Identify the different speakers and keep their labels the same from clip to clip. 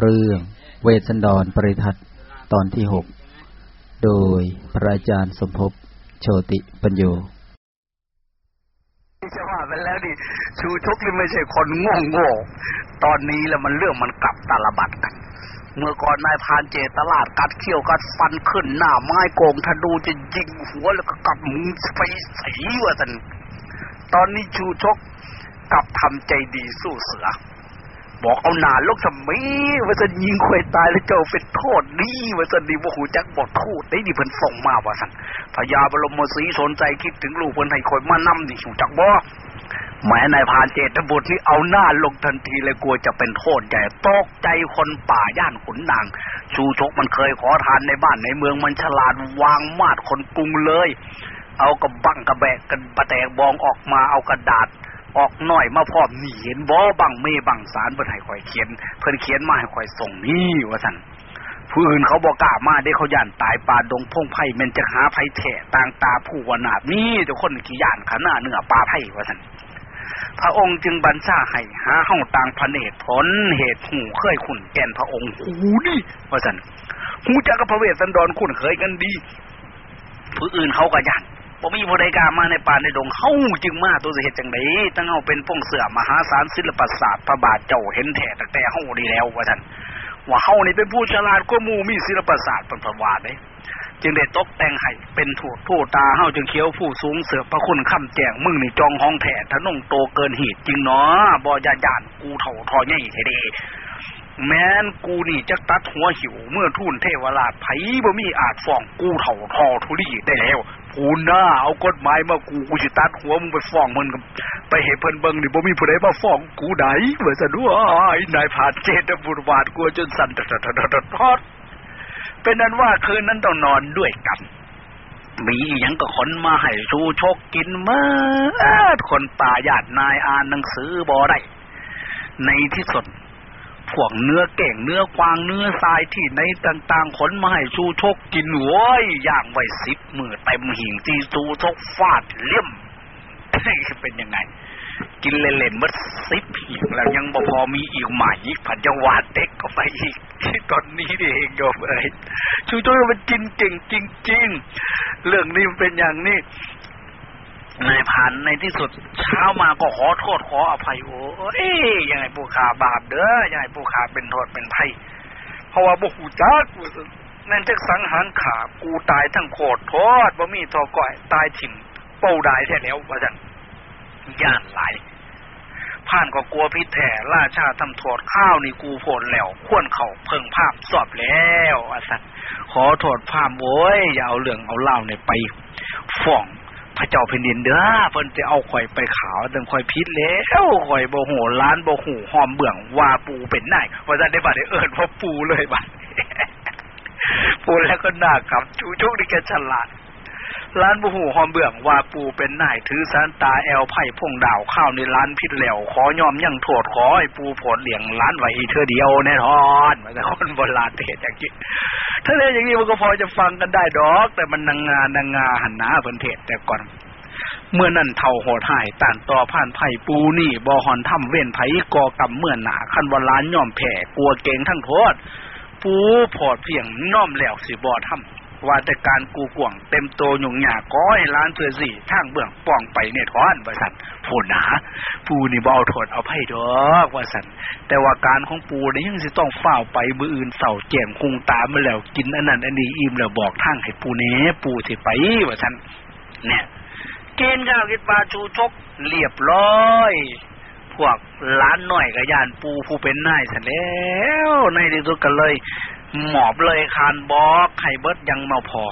Speaker 1: เรื่องเวสสันดรปริทัตตอนที่หก โดยพระอาจารย์สมภพโชติปัญโย
Speaker 2: จะว่าไปแล้วดิชูชกนี่ไม่ใช่คนง่โง่ตอนนี้แล้วมันเรื่องมันกลับตาลบัดกัน เมื่อก่อนนายพานเจตลาดกัดเขี้ยวกัดฟันขึ้นหน้าไม้โกงถ้าดูจะยิงหัวแล้วก็กลับมึงไปสีว่าสันตอนนี้ชูชกกลับทำใจดีสู้เสือ บอกเอาหนาลูกสมีว่าจะยิงควยตายแล้วเจ้าเป็นโทษนี่ว่าจะดีว่าหูจักบทพูดได้ดีเพิ่นส่งมาว่าสันพญาบรมสีสนใจคิดถึงลูกเพิ่นให้คอยมานำนี่หูจักบ่แม้นายพานเจตบุตรนี่เอาหน้าลงทันทีเลยกลัวจะเป็นโทษใหญ่ตกใจคนป่าย่านขุนนาง ชูชกมันเคยขอทานในบ้านในเมืองมันฉลาดวางมาดคนกรุงเลย เอากระบังกระแบกกันปะแตกบองออกมาเอากระดาษ ออกหน่อยมาพร้อมนี่เห็นบ่บังเมบังสารเพิ่นให้ข่อยเขียน เพิ่นเขียนมาให้ข่อยส่งนี่ว่าซั่นผู้อื่นเขาบอกกล้ามาได้เขาย่านตายป่าดงพงไผ่แม่นจะหาไผ่แท้ต่างตาผู้วนาบนี่ทุกคนกี่ย่านขานาเนื้อป่าไผ่ว่าซั่นพระองค์จึงบัญชาให้หาห้องต่างพระเนตรผลเหตุหูเคยขุนแก่นพระองค์หูนี่ว่านหูจักกับพระเวสสันดรคุ้นเคยกันดี ผู้อื่นเขาก็ย่าน บ่มีผู้ใดกล้ามาในป่าในดงเฮาจึงมาตัวสิเฮ็ดจังไดตั้งเฮาเป็นพงเสือมหาศาลศิลปศาสตร์พระบาทเจ้าเห็นแท้ตั้งแต่เฮาดีแล้วว่าซั่นว่าเฮานี่เป็นผู้ฉลาดกว่าหมู่มีศิลปศาสตร์เป็นพระวาเด้จึงได้ตกแต่งให้เป็นถูกผู้ตาเฮาจึงเขียวผู้สูงเสือพระคุณค่ำแจงมึงนี่จองห้องแท้ทะนงโตเกินเหตุจริงเนาะบ่ยาย่านกูเฒ่าทอใหญ่เด แม้นกูนี่จะตัดหัวหิว เมื่อทุ่นเทวราชไผ่บ่มีอาจฟ้องกูเถ่าทอทุลีได้แล้วกูหน้าเอากฎหมายมากูกูสิตัดหัวมึงไปฟ้องมันไปเห็นเพิ่นเบิ่งนี่บ่มีผู้ใดมาฟ้องกูไดว่าซั่นว่าไอ้นายผาเจตบุตรวาดกูจนสั่นทอดเป็นนั้นว่าคืนนั้นต้องนอนด้วยกันมีหยังก็ขนมาให้ชูชกกินมาคนป่าญาตินายอ่านหนังสือบ่ได้ในที่สุด พวกเนื้อเก่งเนื้อกวางเนื้อทรายที่ในต่างๆขนมาให้ชูชกกินโว้ยย่างไว้สิบมือเต็มหิ่งตีชูชกฟาดเลี่ยมเป็นยังไง กินเล่นๆมัดสิบหิ่งแล้วยังบพอมีอีกใหม่ผันจังหวัดเด็กก็ไปอีกตอนนี้เองก็ไปชูชกมันกินเก่งจริงๆเรื่องนี้มันเป็นอย่างนี้ นายผ่านในที่สุดเช้ามาก็ขอโทษขออภัยโอ้ยยังไงผู้ขาบาปเด้อยังไงผู้ขาเป็นโทษเป็นภัยเพราะว่าบุหูจักนั่นจะสังหารขากูตายทั้งโคตรโทษบ่มีทอก่อยตายถิ่มเป้าได้แท้แล้วว่าจังย่านหลายผ่านก็กลัวพิษแท้ราชาทำโทษข้าวนี่กูโผลแล้วขวนเขาเพิ่งภาพสอบแล้วอาสัตขอโทษภาพโว้ยอย่าเอาเรื่องเอาเล่าเนี่ยไปฟ้อง พระเจ้าแผ่นดินเด้อเพิ่นจะเอาข่อยไปขาวดังข่อยพิษแล้วข่อยโบโหล้านโบหูหอมเบื่องว่าปูเป็นนายว่าจะได้บัดได้เอิ้นว่าปูเลยบัตรปูแล้วก็น่ากลับชูชุกนี่แกฉลาด ร้านบุหูหอมเบื่องว่าปูเป็นนายถือสานตาแอลไผ่พงดาวข้าวในร้านพิษเหลวขอยอมยั่งโทษขอให้ปูผลเหลียงร้านไว้อีเธอเดียวแน่นอนมันจะคนโบราณเทศอย่างนี้ถ้าเล่นอย่างนี้มันก็พอจะฟังกันได้ดอก แต่มันนางงานนางงาหันหนาเพิ่นเทศแต่ก่อนเมื่อนั่นเท่าโหดหายต่านต่อผ่านไผ่ปูนี่บอหอนทำเว้นไผ่กอกำเมื่อหนาคันวล้านย่อมแผ่กลัวเก่งทั้งโทษปูพอดเพียงน้อมแล้วสิบอทำ ว่าแต่การกูกวง เต็มโตหยุ่งหยาก้อยล้านเสือสี่ทางเบื้องป้องไปเนี่ยทอนว่าสันผู้หนาปูนี่บ่เอาโทษเอาไพ่ดอกว่าสันแต่ว่าการของปูนี่ยังสิต้องเฝ้าไปมืออื่นเสาแจ่มคงตามมาแล้วกินอันนั้นอันนี้อิ่มแล้วบอกทางให้ปูเนี้ปูสิไปว่าสันเนี่ยเกณฑ์ข้าวกินปลาชูชกเรียบร้อยพวกล้านหน่อยกับยานปูผู้เป็นนายสันแล้วในที่สุดกันเลย หมอบเลยคานบอกไข่เบิดยังมาพอ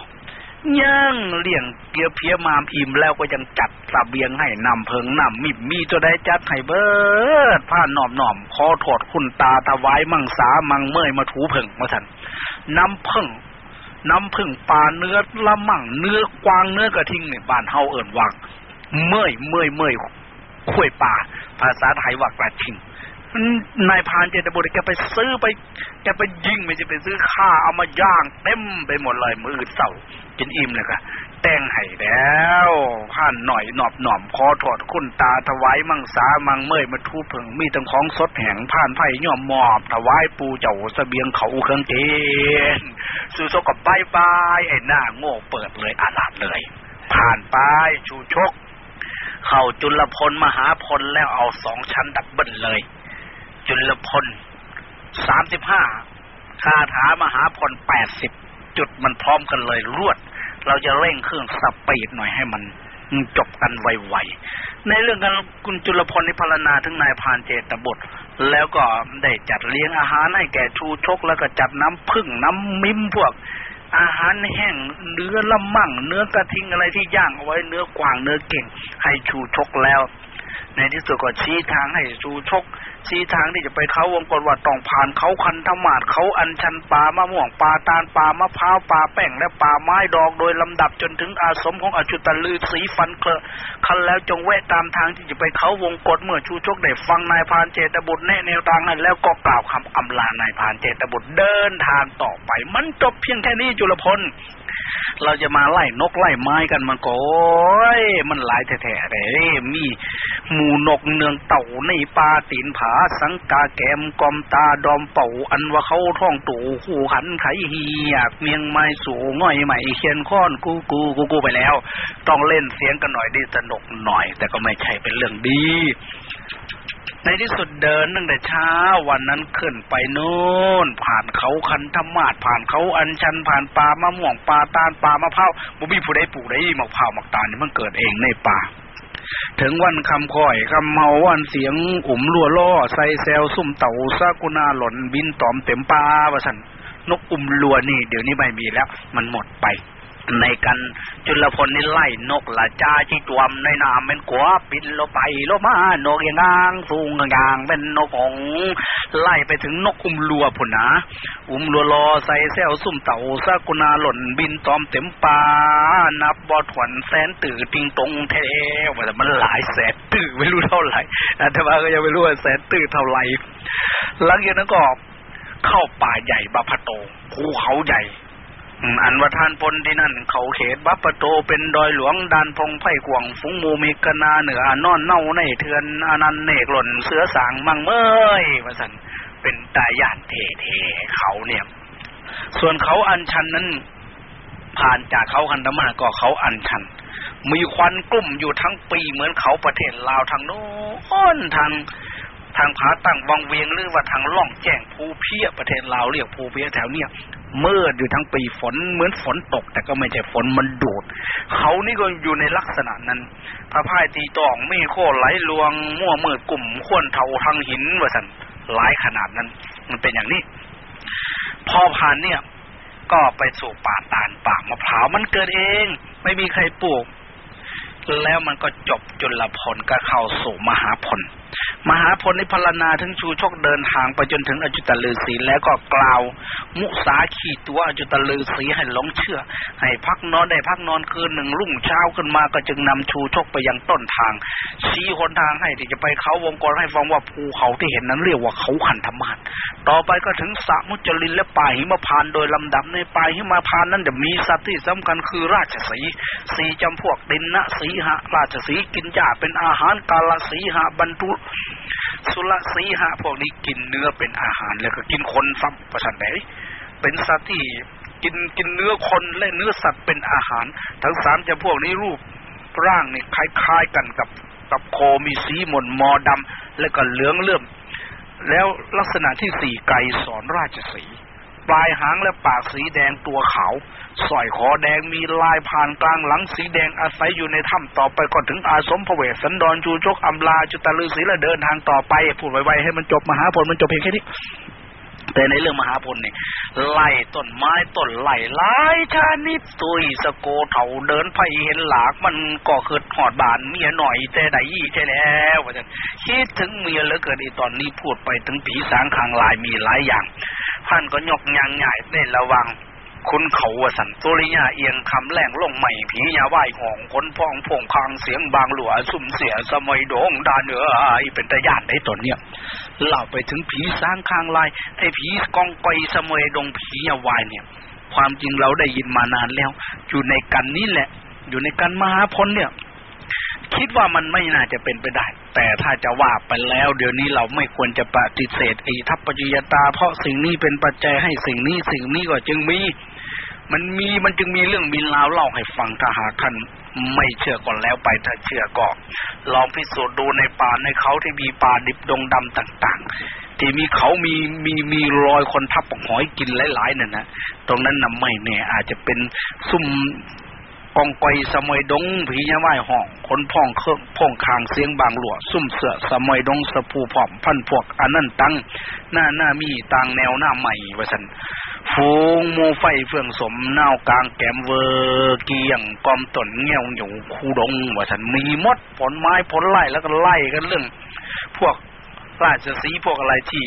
Speaker 2: ยังเลี้ยงเกียวเพียมามอิ่มแล้วก็ยังจัดระเบียงให้นำเพิงนำมีมีตัวได้จัดไข่เบิดผ้าหนอมหนอมคอถอดคุณตาตะไว้มังสามังเมื่อยมาถูเพิงมาสันน้ำพึ่งน้ำพึ่งปลาเนื้อละมั่งเนื้อกวางเนื้อกระทิงเนี่ยบานเฮาเอิ่นวังเมื่อยเมื่อยเมื่อยข่วยป่าภาษาไทยว่ากระทิง นายพานเจตบุตรแกไปซื้อไปแกไปยิงไม่จะไปซื้อข้าเอามาย่างเต็มไปหมดเลยมือเสากินอิ่มเลยค่ะแต่งให้แล้วผ่านหน่อยหนอบหน่อมคอถอดคุณตาถวายมังสามังเมยมาทูเพิงมีตั้งของสดแห่งผ่านไผ่ย่อมมอบถวายปูเจ้าสเสบียงเขาเครื่องเกณฑ์สุโซกับใบายบายไอ้หน้าโง่เปิดเลยอาลาดเลย ผ่านไปชูชก เข้าจุลพลมหาพลแล้วเอาสองชั้นดับเบิลเลย จุลพลสามสิบห้าคาถามหาพลแปดสิบจุดมันพร้อมกันเลยรวด เราจะเร่งเครื่องสปีดหน่อยให้มันจบกันไวๆ ในเรื่องการคุณจุลพลนิพรณนาถึงนายพานเจตบุตรแล้วก็ได้จัดเลี้ยงอาหารให้แก่ชูชก แล้วก็จัดน้ำพึ่งน้ำมิมพวก อาหารแห้งเนื้อละมั่ง เนื้อกระทิงอะไรที่ย่างเอาไว้เนื้อกวางเนื้อเก่ง ให้ชูชกแล้ว ในที่สุดก็ชี้ทางให้ชูชก ชี้ทางที่จะไปเขาวงกฏว่าต้องผ่านเขาคันธมาศเขาอัญชันป่ามะม่วงป่าตาลป่ามะพร้าวป่าแป้งและป่าไม้ดอกโดยลำดับจนถึงอาสมของอจุตลือสีฟันเคลคันแล้วจงแวะตามทางที่จะไปเขาวงกฏเมื่อชูชกได้ฟังนายพานเจตบุตรแนะแนวทางนั้นแล้วก็กล่าวคำอำลานายพานเจตบุตรเดินทางต่อไป มันจบเพียงแค่นี้จุลพล เราจะมาไล่นกไล่ไม้กันมันก็มันหลายแท้ๆเลยมีหมูนกเนืองเต่าในปลาตีนผาสังกาแกมกอมตาดอมเป่าอันว่าเขาท่องตู่หูหันไขเฮียกเมียงไม้สูงง่อยใหม่เขียนค้อนกูกูกูกูไปแล้ว ต้องเล่นเสียงกันหน่อยดีสนุกหน่อย แต่ก็ไม่ใช่เป็นเรื่องดี ในที่สุดเดินตั้งแต่เช้าวันนั้นขึ้นไปโน่น ผ่านเขาคันธมาศผ่านเขาอันชันผ่านป่ามะม่วงป่าตาลป่ามะพร้าวบุบีผู้ใดปลูกได้มะพร้าวมะตาลนี่มันเกิดเองในป่า ถึงวันคำคอยคำเมาวันเสียงอุ่มรัวล่อใส่แซวซุ่มเต่าซากุนาหล่นบินตอมเต็มป่าว่าสันนกอุ่มรัวนี่ เดี๋ยวนี้ไม่มีแล้ว มันหมดไป ในกันจุลพลนี่ไล่นกละจ้าที่ตวมในนามเป็นกัวบินลไปลมานกยาง สูงยางเป็นนกของไล่ไปถึงนกอุ้มลัวผุนนะอุ้มลัวรอใส่แซวซุ่มเต่าซากุนาหล่นบินตอมเต็มปานับบอถวนแสนตื่นติงตรงเทวแต่มันหลายแสนตื่นไม่รู้เท่าไหร่แต่ว่าก็ยังไม่รู้ว่าแสนตื่นเท่าไหร่หลังจากนั้นก็เข้าป่าใหญ่บาพโตภูเขาใหญ่ อันว่าท่านพลที่นั่น เขาเขตบัปปโตเป็นดอยหลวงดานพงไผ่กวงฟุงมูมิกนาเหนือนอนเน่าในเทือนอนันเนกหล่นเสือสางมังเมยว่าสันเป็นตายานเทเทเขาเนี่ย ส่วนเขาอันชันนั้น ผ่านจากเขาคันธมาก็เขาอันชัน มีควันกลุ่มอยู่ทั้งปีเหมือนเขาประเทศลาวทางโน้นทางทางผาตั้งวังเวียงหรือว่าทางล่องแจ้งภูเพียประเทศลาวเรียกภูเพียแถวเนี้ย มืดอยู่ทั้งปีฝนเหมือนฝนตก แต่ก็ไม่ใช่ฝนมันดูด เขานี่ก็อยู่ในลักษณะนั้นพระพายตีตองไม่โคไหลลวง มั่วมืดกลุ่มข้วนเทาทางหินว่าสันหลายขนาดนั้น มันเป็นอย่างนี้ พอผ่านเนี่ย ก็ไปสู่ป่าตาลป่ามะพร้าวมันเกิดเอง ไม่มีใครปลูก แล้วมันก็จบจุลพลก็เข้าสู่มหาพล มหาพลนิพลนาถึงชูชกเดินทางไปจนถึงอจุตลือศีแล้วก็กล่าว มุสาขีตัวอจุตลือศีให้หลงเชื่อ ให้พักนอนได้พักนอนคืนหนึ่งรุ่งเช้าขึ้นมาก็จึงนำชูชกไปยังต้นทาง ชี้หนทางให้ที่จะไปเขาวงกรให้ฟังว่าภูเขาที่เห็นนั้นเรียกว่าเขาขันธมานต่อไปก็ถึงสะมุจลินและป่าหิมพานโดยลำดับในป่าหิมพานนั้นจะมีสัตว์ที่สำคัญคือราชสีสีจำพวกดินนะสีหะราชสีกินหญ้าเป็นอาหารกาลสีหะบรรทุสุลสีหะพวกนี้กินเนื้อเป็นอาหารแล้วก็กินคนซ้ำประชันไหนเป็นสัตว์ที่กินกินเนื้อคนและเนื้อสัตว์เป็นอาหาร ทั้งสามจะพวกนี้รูปร่างนี่คล้ายๆกันกับกับโคมีสีหม่นมอดำและก็เหลืองเลื่อมแล้วลักษณะที่สี่ไก่สอนราชสีปลายหางและปากสีแดงตัวขาว สร้อยคอแดงมีลายผ่านกลางหลังสีแดงอาศัยอยู่ในถ้ำต่อไปก็ถึงอาสมพระเวสสันดรจูชกอัมลาจุตลือศีและเดินทางต่อไป พูดไวๆให้มันจบมหาผลมันจบเพียงแค่นี้แต่ในเรื่องมหาพลนี่ไล่ต้นไม้ต้นไล่ไล่ชานิดตุยสโกเถาเดินไปเห็นหลากมันก็เกิดหอดบานเมียหน่อยแต่ใดยี่ใช่แล้วว่าจะคิดถึงเมียแล้วเกิดอีตอนนี้พูดไปถึงผีสางคางลายมีหลายอย่างท่านก็ยกยางใหญ่ในระวัง คุณเขาวสันตุริยาเอียงคำแรงลงใหม่ผียาไหวหองคนพองพงคางเสียงบางหลัวสุ่มเสียสมัยโดงดาเนือไอเป็นตะยานในตนเนี่ยเล่าไปถึงผีสร้างคางลายไอผีกองไกสมัยดงผียาไหวเนี่ย ความจริงเราได้ยินมานานแล้ว อยู่ในกันนี้แหละ อยู่ในกันมหาพลเนี่ย คิดว่ามันไม่น่าจะเป็นไปได้ แต่ถ้าจะว่าไปแล้ว เดี๋ยวนี้เราไม่ควรจะปฏิเสธไอ้ทัพปัจจยตา เพราะสิ่งนี้เป็นปัจจัยให้สิ่งนี้สิ่งนี้ก็จึงมี มันมีมันจึงมีเรื่องมีราวเล่าให้ฟังถ้าหากท่านไม่เชื่อก่อนแล้วไปถ้าเชื่อก็ลองพิสูจน์ดูในป่าในเขาที่มีป่าดิบดงดำต่าง ๆ ที่มีเขามีมีมีรอยคนทับหอยกินหลายๆนั่นนะตรงนั้นน่ะไม่แน่อาจจะเป็นซุ่มกองไกสมัยดงผียาไม้ห้องคนพ่องเครื่องพ่องคางเสียงบางหลวซุ่มเสือสมัยดงสะพูผอมพันพวกอันนั้นตั้งหน้าหน้ามีต่างแนวหน้าใหม่ว่าสัน ฟูงมูไฟเฟื่องสมเน่ากลางแกมเวอร์เกียงกอมตนเงี้ยวอยู่คูดงว่าสันมีมดผลไม้ผลไล่แล้วก็ไล่กันเรื่อง พวกราชสีพวกอะไรที่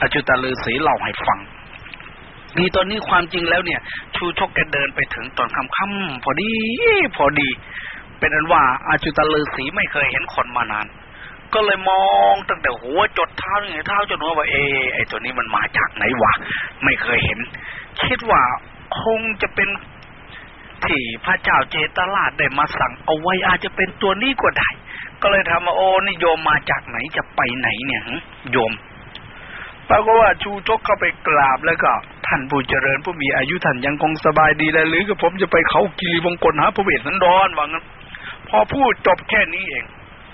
Speaker 2: อจุตลือสีเล่าให้ฟังดีตอนนี้ความจริงแล้วเนี่ย ชูชกแกเดินไปถึงตอนค่ำๆพอดี พอดี เป็นอันว่าอาจุตลือสีไม่เคยเห็นคนมานาน ก็เลยมองตั้งแต่หัวจดเท้าเนี่ยเท้าจนหัวว่าเอไอตัวนี้มันมาจากไหนวะไม่เคยเห็น คิดว่าคงจะเป็นที่พระเจ้าเจตลาดได้มาสั่งเอาไว้อาจจะเป็นตัวนี้ก็ได้ ก็เลยทำมาโอ้นี่โยมมาจากไหนจะไปไหนเนี่ยโยมปรากฏว่าชูชกเข้าไปกราบแล้วก็ ท่านผู้เจริญผู้มีอายุท่านยังคงสบายดีแล้วหรือกับผมจะไปเขากิริวงกลหาพระเวสสันดรว่างั้นพอพูดจบแค่นี้เอง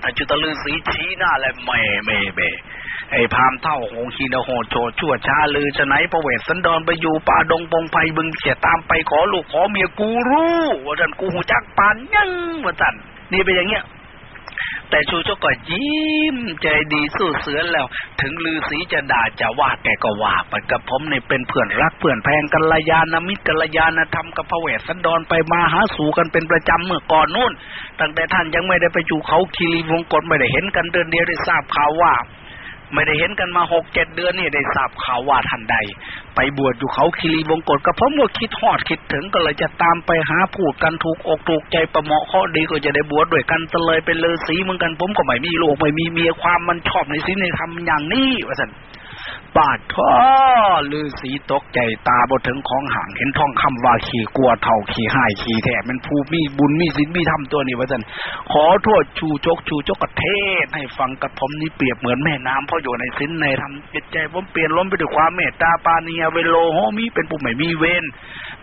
Speaker 2: อจุตลือสีชี้หน้าและเมเมเบไอ้พามเท่าโหงคีนโหโจชั่วชาลือจะไหนพระเวสสันดอนไปอยู่ป่าดงปงไพบึงเสียตามไปขอลูกขอเมียกูรู้ว่าท่านกูหูจักปานยังว่าท่านนี่เป็นอย่างเงี้ย แต่ชูชกก็ยิ้มใจดีสู้เสือแล้ว ถึงลือสีจะด่าจะว่าแกก็ว่าไปกับผมในเป็นเพื่อนรักเพื่อนแพงกัลยาณมิตรกัลยาณธรรมกับพระเวสสันดรไปมาหาสู่กันเป็นประจำเมื่อก่อนนู่นตั้งแต่ท่านยังไม่ได้ไปอยู่เขาคีรีวงกฏไม่ได้เห็นกันเดือนเดียวได้ทราบข่าวว่า ไม่ได้เห็นกันมาหกเจ็ดเดือนนี่ได้ทราบข่าวว่าท่านใด ไปบวชอยู่เขาคีรีบงกฎก็เพราะว่าคิดหอดคิดถึงก็เลยจะตามไปหาพูดกันถูกอกถูกใจประเหมาะข้อดีก็จะได้บวชด้วยกันจะเลยเป็นเลอสีเหมือนกันผมก็ไม่มีลูกไม่มีเมียความมันชอบในสิ่งในทำอย่างนี้ว่าสัน บาดท้อลือสีตกใจตาบดถึงของห่างเห็นทองคำว่าขี่กลัวเท่าขี่หายขี่แถมันผู้มีบุญมีศีลมีธรรมตัวนี้ว่านขอโทษชูจกชูจกกระเทศให้ฟังกระผมนี่เปรียบเหมือนแม่น้ำเพราะอยู่ในศีลในธรรมจิตใจผมเปลี่ยนล้มไปด้วยความเมตตาปานียเวโลโหมีเป็นผู้ไม่มีเวร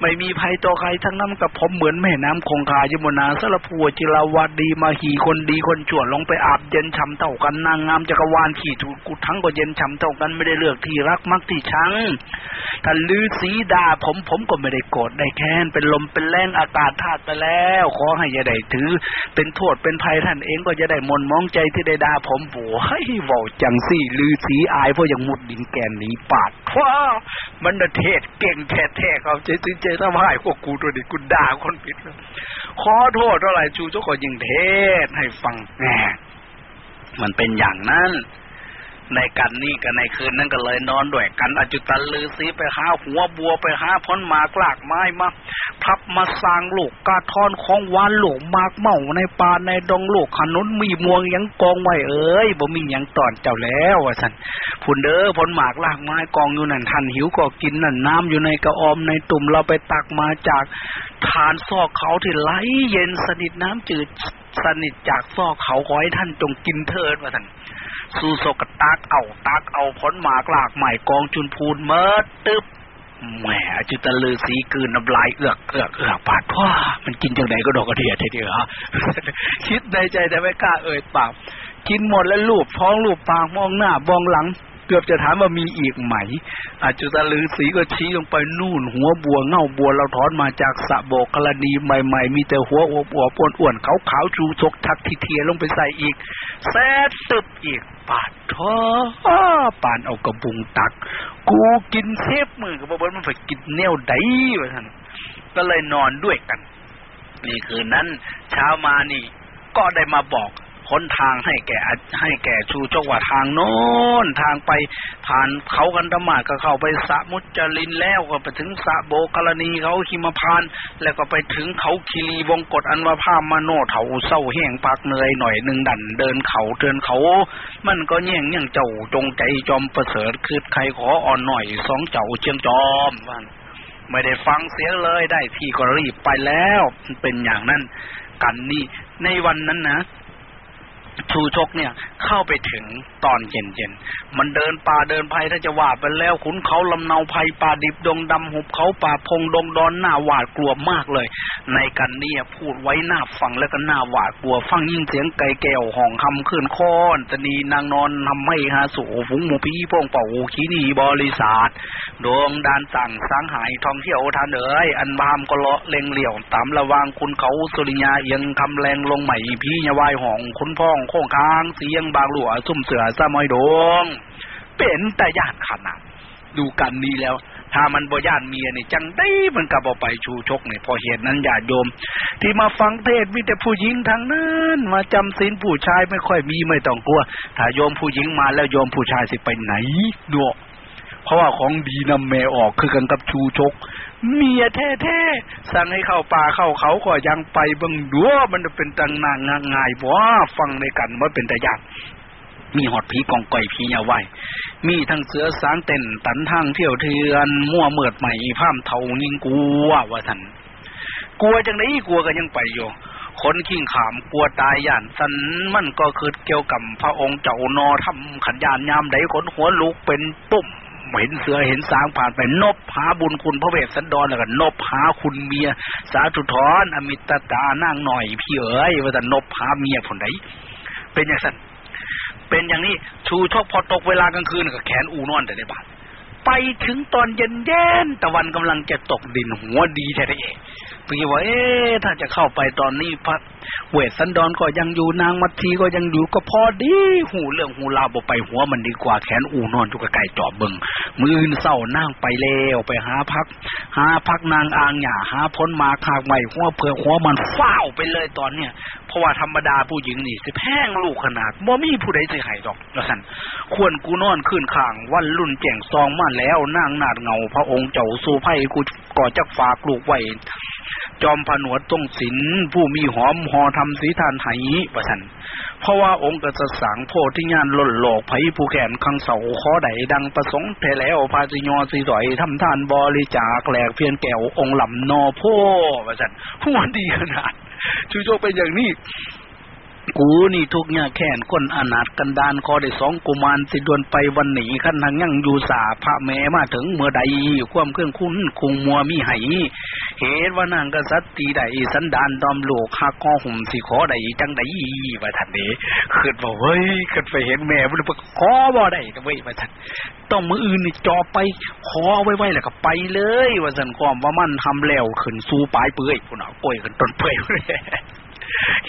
Speaker 2: ไม่มีภัยต่อใครทั้งนั้นกับผมเหมือนแม่น้ำคงคายมุนาสารพัวจิราวดีมาหีคนดีคนชั่วลงไปอาบเย็นช้ำเท่ากันนางงามจักรวาลขี่ถูกกุทั้งก็เย็นช้ำเท่ากันไม่ได้เลือกที่รักมักที่ชังถ้าลือสีดาผมผมก็ไม่ได้โกรธได้แค้นเป็นลมเป็นแรงอากาศธาตุไปแล้ว ขอให้อย่าได้ถือ เป็นโทษเป็นภัยท่านเองก็จะได้มนมองใจที่ได้ดาผมโว้ให้เว้าจังสี่ลือสีอายเพราะยังมุดดินแกนหนีปาดว้ามันเทศเก่งแท้ๆเขาเจ๊เจ๊ทำไห้พวกกูตัวนี้กูด่าคนผิดขอโทษเท่าไหร่ชูเจ้าก็ยิงเทศให้ฟังแหมมันเป็นอย่างนั้น ในกันนี่กับในคืนนั้นก็เลยนอนด้วยกันอจุตันลือสีไปหาหัวบัวไปหาพ้นหมากลากไม้มาพับมาสร้างลูกกาทอนของวานลูกมากเมาในป่าในดงลูกขนุนมีมวงยังกองไว้เอ้ยบ่มียังตอนเจ้าแล้วว่าสันผุนเด้อพ้นหมากลากไม้กองอยู่นั่นทันหิวก็กินนั่นน้ำอยู่ในกระออมในตุ่มเราไปตักมาจากฐานซอกเขาที่ไหลเย็นสนิทน้ำจืดสนิทจากซอกเขาขอให้ท่านจงกินเถิดว่าสัน สู้โซกตากเอาตากเอาพ้นหมากลากใหม่กองจุนพูนเมิดตึบแหมจุตลือสีกืนน้ำลายเอือกเอือกเอือกปาดว่ามันกินจังไดก็ดอกกระเดียทีเดียวคิดในใจแต่ไม่กล้าเอ่ยปากกินหมดแล้วลูบท้องลูบปากมองหน้ามองหลัง เกือบจะถามว่ามีอีกไหม อาจุตลือสีก็ชี้ลงไปนู่น หัวบัวเง่าบัวเราถอนมาจากสะโบกกรณีใหม่ ๆ มีแต่หัวอวบอวบอ้วนๆขาวจูชกทักทีเทียลงไปใส่อีกแซ่ตึบอีกปาดท้อปานเอากระบุงตัก กูกินเซฟมือกับบ่มันไปกินแนวใดวะท่านก็เลยนอนด้วยกัน นี่คืนนั้น เช้ามานี่ ก็ได้มาบอก ค้นทางให้แก่ให้แก่ชูจกว่าทางโน้นทางไปผ่านเขากันดมาก็เข้าไปสะมุจลินแล้วก็ไปถึงสะโบกรณีเขาคิมพาน แล้วก็ไปถึงเขาคิรีวงกฏอันว่าผ้ามาโนเถาเศร้าแห้งปากเหนื่อยหน่อยหนึ่งดันเดินเขาเดินเขา มันก็แย่งยังเจ้าจงใจจอมประเสริฐคือใครขออ่อนหน่อยสองเจ้าเชียงจอมว่าไม่ได้ฟังเสียงเลยได้ที่ก็รีบไปแล้วเป็นอย่างนั้นกันนี่ในวันนั้นนะ ชูชกเนี่ยเข้าไปถึงตอนเย็นๆมันเดินป่าเดินภัยถ้าจะว่าไปแล้วขุนเขาลำเนาภัยป่าดิบดงดำหุบเขาป่าพงดงดอนหน้าหวาดกลัวมากเลย ในกันเนี่ยพูดไว้หน้าฟังแล้วก็หน้าหวาดกลัว ฟังยิ่งเสียงไก่แก้วห้องคำขึ้นค้อนตนีนางนอนทำให้หาสูฝูงหมูพี่พงเป่าขีนีบริษัทดวงดานสั่งสังหายทองเที่ยวทานเอ๋ยอันบามก็เลาะเล็งเหลี่ยวตามระวางคุณเขาสุริยาเอียงคำแรงลงใหม่พี่ยาวายห้องคุณพ่องโค้งค้างเสียงบางหลวซุ่มเสือสะมอยดง เป็นแต่ญาติขนาดดูกันนี้แล้ว ถ้ามันบ่ญาติเมียนี่จังได้มันก็บ่ไปชูชกเนี่ยพอเหตุนั้นญาติโยม ที่มาฟังเทศมีแต่ผู้หญิงทั้งนั้นมาจำศีลผู้ชายไม่ค่อยมีไม่ต้องกลัว ถ้าโยมผู้หญิงมาแล้วโยมผู้ชายสิไปไหนดูเพราะว่าของดีนำเมออกคือกันกับชูชก เมียแท้ๆสั่งให้เข้าป่าเข้าเขาก็ยังไปบังดัวมันเป็นตังนางง่ายบ่ฟังในกันว่าเป็นแต่ยากมีหอดผีกองก่อยผียาไว้มีทั้งเสือสางเต้นตันทางเที่ยวเทือนมั่วเมิดใหม่ผ้ามเทายิงกลัวว่าท่านกลัวจังไดกลัวกันยังไปอยู่คนขิงขามกลัวตายย่านสันมันก็คือเกี่ยวกับพระองค์เจ้านอทำขันยานยามใดคนหัวลุกเป็นปุ่ม เห็นเสือเห็นสางผ่านไปนบหาบุญคุณพระเวสสันดรแล้วก็นบหาคุณเมีย สาธุทรอมิตตานั่งหน่อยพี่เอ๋ยว่าแต่นบหาเมียผลใดเป็นอย่างนั้นเป็นอย่างนี้ชูชกพอตกเวลากลางคืนก็แขนอูนอนแต่ในบ้านไปถึงตอนเย็นเย็นตะวันกำลังจะตกดินหัวดีแท้ๆพี่ว่าเอ๊ะถ้าจะเข้าไปตอนนี้พระ เวสสันดรก็ยังอยู่นางมัททีก็ยังอยู่ก็พอดี หูเรื่องหูลาบไปหัวมันดีกว่าแขนอูนอนทุกไก่จอบเบิงมือเศร้านั่งไปแล้วไปหาพัก หาพักนางอางหย่าหาพ้นมาคากใหม่หัวเผื่อหัวมันเฝ้าไปเลยตอนเนี้ยเพราะว่าธรรมดาผู้หญิงนี่สิแพงลูกขนาดบ่มีผู้ใดสิให้ดอกละสันควรกูนอนขึ้นข้างวันรุ่นแจ่งซองมาแล้วนางนาดเงาพระองค์เจ้าสู่ไพ่กูก่อจักฝากลูกไว้ จอมผนวดตรงศิลผู้มีหอมหอทำสีทานไหประสันเพราะว่าองค์กษัตริย์สังโพธิญาณหล่นหลอกไผ่ผู้แขนคังเสาขอใดดังประสงค์แทแล้วพาจิญอสีสอยทำทานบริจาคแหลกเพียนแก้วองค์หลำนอโพประสันหัวดีขนาดชูโจเป็นอย่างนี้ กูนี่ทุกเนี่ยแค้นคนอนาถกันดานคอได้สองกุมารสิดวนไปวันหนีขั้นทางยั่งอยู่สาพระแม่มาถึงเมื่อใดความเครื่องคุ้นคุงมัวมีไหเหตุว่านางกษัตริย์ตีใดสันดานดอมโลกหักคอหุ่มสิขอใดจังใดว่าทันเด้ขึ้นบอกเฮ้ยขึ้นไปเห็นแม่มันขอบ่ได้เว้ยว่าทันต้องมืออื่นนี่จอไปขอไว้ไว้แล้วก็ไปเลยว่าสันความว่ามันทำแล้วขึ้นสู้ปลายเปื่อยพุ่นเอาป่วยขึ้นต้นเปื่อย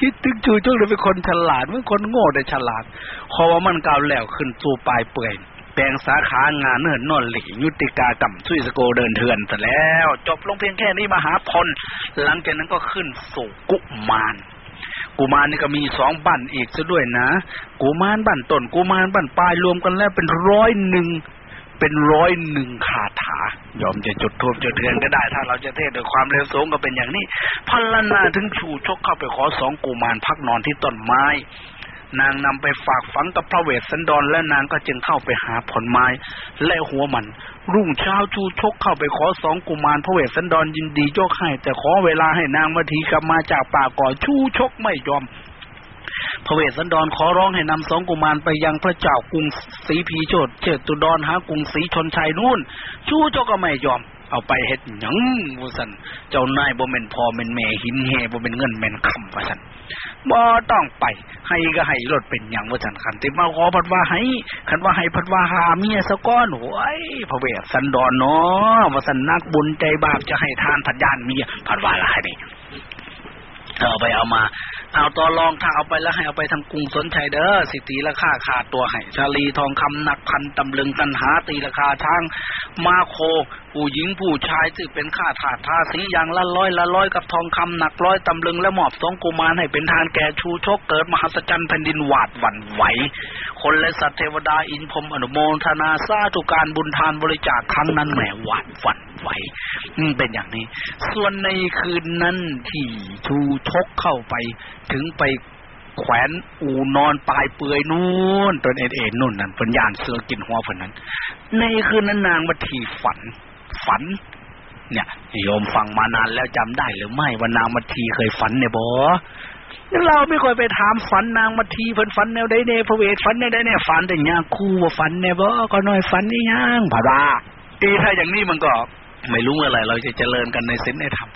Speaker 2: คิดถึงจูจุกเลยเป็นคนฉลาดเป็นคนโง่แต่ฉลาดพอว่ามันก้าวแล้วขึ้นสู่ปลายเปื่อยแปลงสาขางานเนินนอนหลียุติกากรรมสุยสโกเดินเถื่อนแต่แล้ว จบลงเพียงแค่นี้มหาพล หลังจากนั้นก็ขึ้นสู่กุมารกุมารนี่ก็มีสองบั่นอีกซะด้วยนะ กุมารบั่นต้นกุมารบั่นปลายรวมกันแล้วเป็นร้อยหนึ่ง เป็นร้อยหนึ่งคาถายอมจะจุดทูบจุดเทียนก็ได้ ถ้าเราจะเทศด้วยความเร็วสูงก็เป็นอย่างนี้พันลนาถึงชูชกเข้าไปขอสองกุมารพักนอนที่ต้นไม้ นางนำไปฝากฝังกับพระเวสสันดรและนางก็จึงเข้าไปหาผลไม้และหัวมัน รุ่งเช้าชูชกเข้าไปขอสองกุมารพระเวสสันดรยินดียกให้ แต่ขอเวลาให้นางมัทรีกลับมาจากป่าก่อนชูชกไม่ยอม พระเวสสันดรขอร้องให้นำสองกุมารไปยังพระเจ้ากรุงศรีพีโชดเจตุดรหากรุงศรีชนชัยนู่น ชู้เจ้าก็ไม่ยอม เอาไปเฮ็ดหยังวสันเจ้านายบ่เป็นพ่อเป็นแม่หินเฮบ่เป็นเงินเป็นคำว่าสันบ่ต้องไป ให้ก็ให้รถเป็นหยังว่าสันคันที่มาขอพัดว่าให้คันว่าให้พัดว่าหาเมียสะก้อนโอ้ยพระเวสสันดรเนาะว่าสันนักบุญใจบาปจะให้ทานพัดยานเมียพัดว่าอะไรนี่ เอาไปเอามา เอาต่อรองถ้าเอาไปแล้วให้เอาไปทำกรุงสนชัยเด้อสิตีราคาขาดตัวให้ชาลีทองคำหนักพันตำลึงกันหาตีราคาทางมาโค ผู้หญิงผู้ชายที่เป็นค่าถาดทาสีอย่างละร้อยละร้อยกับทองคำหนักร้อยตำลึงและหมอบสองกุมารให้เป็นทานแก่ชูชกเกิดมหัศจรรย์แผ่นดินหวาดหวั่นไหว คนและสัตว์เทวดาอินพรมอนุโมทนาสาธุการบุญทานบริจาคครั้งนั้นแหมหวาดหวั่นไหวเป็นอย่างนี้ ส่วนในคืนนั้นที่ชูชกเข้าไปถึงไปแขวนอูนอนปลายเปือยนู่นตนเอ็นเอ็นนู่นนั่นเป็นยานเสือกินหัวคนนั้น ในคืนนั้นนางมาทีฝัน ฝัน เนี่ยโยมฟังมานานแล้วจำได้หรือไม่ว่านางมาทีเคยฝันเนี่ยบอเราไม่ค่อยไปถามฝันนางมาทีเพิ่นฝันแนวใดเน่พระเวทฝันแนวใดเนี่ยฝันแต่ยางคู่ว่าฝันเนี่ยบ่ก็น้อยฝันนี่ยังผาดาตีถ้าอย่างนี้มันก็ ไม่รู้อะไรเราจะเจริญกันในศีลในธรรม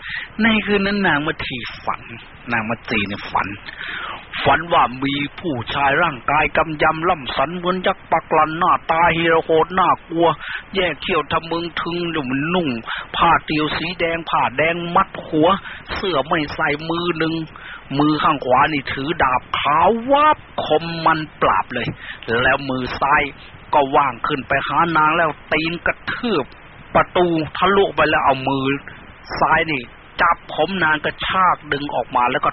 Speaker 2: ในคืนนั้นนางมาทีฝัน นางมาจีเนี่ยฝัน ฝันว่ามีผู้ชายร่างกายกำยำล่ำสันเหมือนยักษ์ปักลันหน้าตาฮีโรโหดหน้ากลัว แยกเขี้ยวทำมึงทึงเดี๋ยวมันนุ่ง ผ้าเตียวสีแดงผ้าแดงมัดหัว เสื้อไม่ใส่มือหนึ่ง มือข้างขวานี่ถือดาบขาววับคมมันปราบเลย แล้วมือซ้ายก็ว่างขึ้นไปหานางแล้วตีนกระทืบประตูทะลุไปแล้วเอามือ ซ้ายนี่จับผมนางกระชากดึงออกมาแล้วก็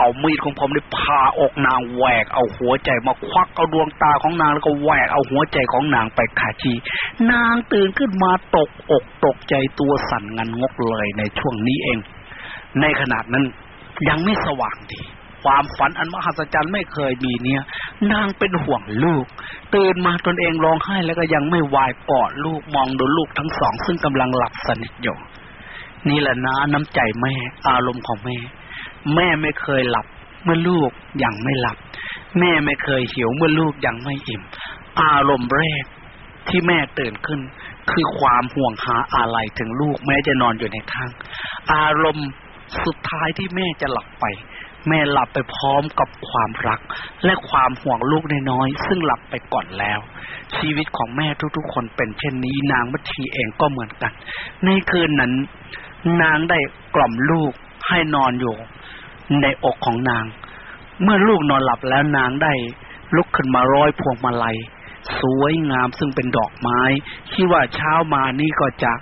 Speaker 2: เอามีดของผมได้พาอกนางแหวก เอาหัวใจมาควักเอาดวงตาของนางแล้วก็แหวกเอาหัวใจของนางไปขาชี นางตื่นขึ้นมาตกอกตกใจตัวสั่นงันงกเลยในช่วงนี้เอง ในขนาดนั้นยังไม่สว่างดีความฝันอันมหัศจรรย์ไม่เคยมีเนี่ย นางเป็นห่วงลูก ตื่นมาตนเองร้องไห้แล้วก็ยังไม่วายกอดลูกมองดูลูกทั้งสอง ซึ่งกำลังหลับสนิทอยู่นี่แหละนะน้ำใจแม่ อารมณ์ของแม่ แม่ไม่เคยหลับเมื่อลูกยังไม่หลับ แม่ไม่เคยหิวเมื่อลูกยังไม่อิ่ม อารมณ์แรกที่แม่ตื่นขึ้น คือความห่วงหาอะไรถึงลูกแม้จะนอนอยู่ในทาง อารมณ์สุดท้ายที่แม่จะหลับไป แม่หลับไปพร้อมกับความรัก และความห่วงลูกน้อยๆซึ่งหลับไปก่อนแล้ว ชีวิตของแม่ทุกๆ คนเป็นเช่นนี้ นางมัทีเองก็เหมือนกัน ในคืนนั้น นางได้กล่อมลูกให้นอนอยู่ ในอกของนาง เมื่อลูกนอนหลับแล้วนางได้ลุกขึ้นมาร้อยพวงมาลัย สวยงามซึ่งเป็นดอกไม้ที่ว่าเช้ามานี่ก็จะ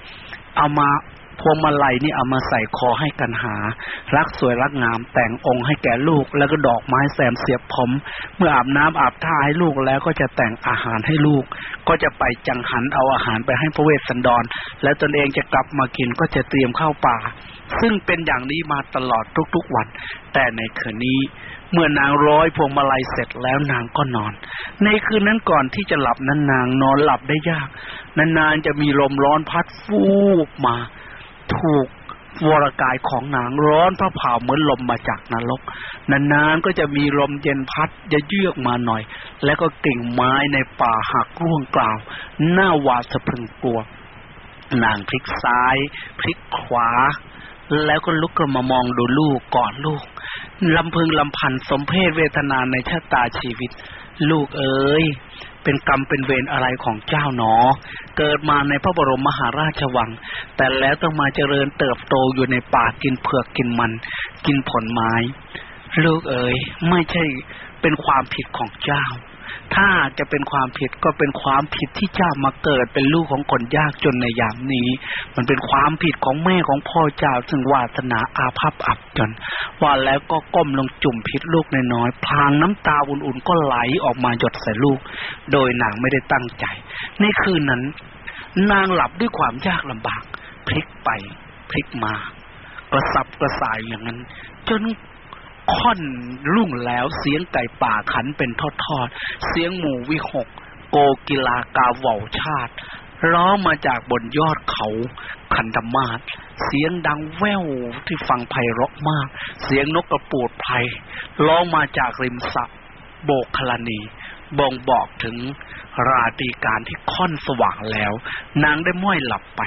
Speaker 2: เอามาพวงมาลัยนี่เอามาใส่คอให้กันหา รักสวยรักงามแต่งองค์ให้แก่ลูกแล้วก็ดอกไม้แซมเสียบผม เมื่ออาบน้ำอาบท่าให้ลูกแล้วก็จะแต่งอาหารให้ลูก ก็จะไปจังหันเอาอาหารไปให้พระเวสสันดร และตนเองจะกลับมากินก็จะเตรียมเข้าป่า ซึ่งเป็นอย่างนี้มาตลอดทุกๆวัน แต่ในคืนนี้เมื่อนางร้อยพวงมาลัยเสร็จแล้วนางก็นอน ในคืนนั้นก่อนที่จะหลับนั้นนางนอนหลับได้ยาก นานๆจะมีลมร้อนพัดฟูบมา ถูกวรกายของนางร้อนพระเผาเหมือนลมมาจากนรก นานๆก็จะมีลมเย็นพัดจะเยือกมาหน่อย แล้วก็กิ่งไม้ในป่าหักร่วงกล่าวหน้าหวาดสะพรึงกลัวนางพลิกซ้าย พลิกขวา แล้วก็ลุกขึ้นมามองดูลูกก่อนลูกลำพึงลำพันสมเพศเวทนาในชะตาชีวิต ลูกเอ๋ยเป็นกรรมเป็นเวรอะไรของเจ้าหนอ เกิดมาในพระบรมมหาราชวัง แต่แล้วต้องมาเจริญเติบโตอยู่ในป่ากินเผือกกินมัน กินผลไม้ ลูกเอ๋ยไม่ใช่เป็นความผิดของเจ้า ถ้าจะเป็นความผิดก็เป็นความผิดที่เจ้ามาเกิดเป็นลูกของคนยากจนในยามนี้ มันเป็นความผิดของแม่ของพ่อเจ้า ซึ่งวาสนาอาภัพอับจน ว่าแล้วก็ก้มลงจุ่มพิษลูกน้อยๆพลางน้ำตาอุ่นๆก็ไหลออกมาหยดใส่ลูก โดยนางไม่ได้ตั้งใจ ในคืนนั้น นางหลับด้วยความยากลำบาก พลิกไป พลิกมากระสับกระส่ายอย่างนั้น จน ค่อนรุ่งแล้วเสียงไก่ป่าขันเป็นทอดๆเสียงหมูวิหก โกกีลากาเว่าชาติ ร้องมาจากบนยอดเขาคันธมาศเสียงดังแว่วที่ฟังไพเราะมาก เสียงนกกระปูดไพรร้องมาจากริมสะโบกคลานีบ่งบอกถึง ราตรีการที่ค่อนสว่างแล้ว นางได้ม้อยหลับไป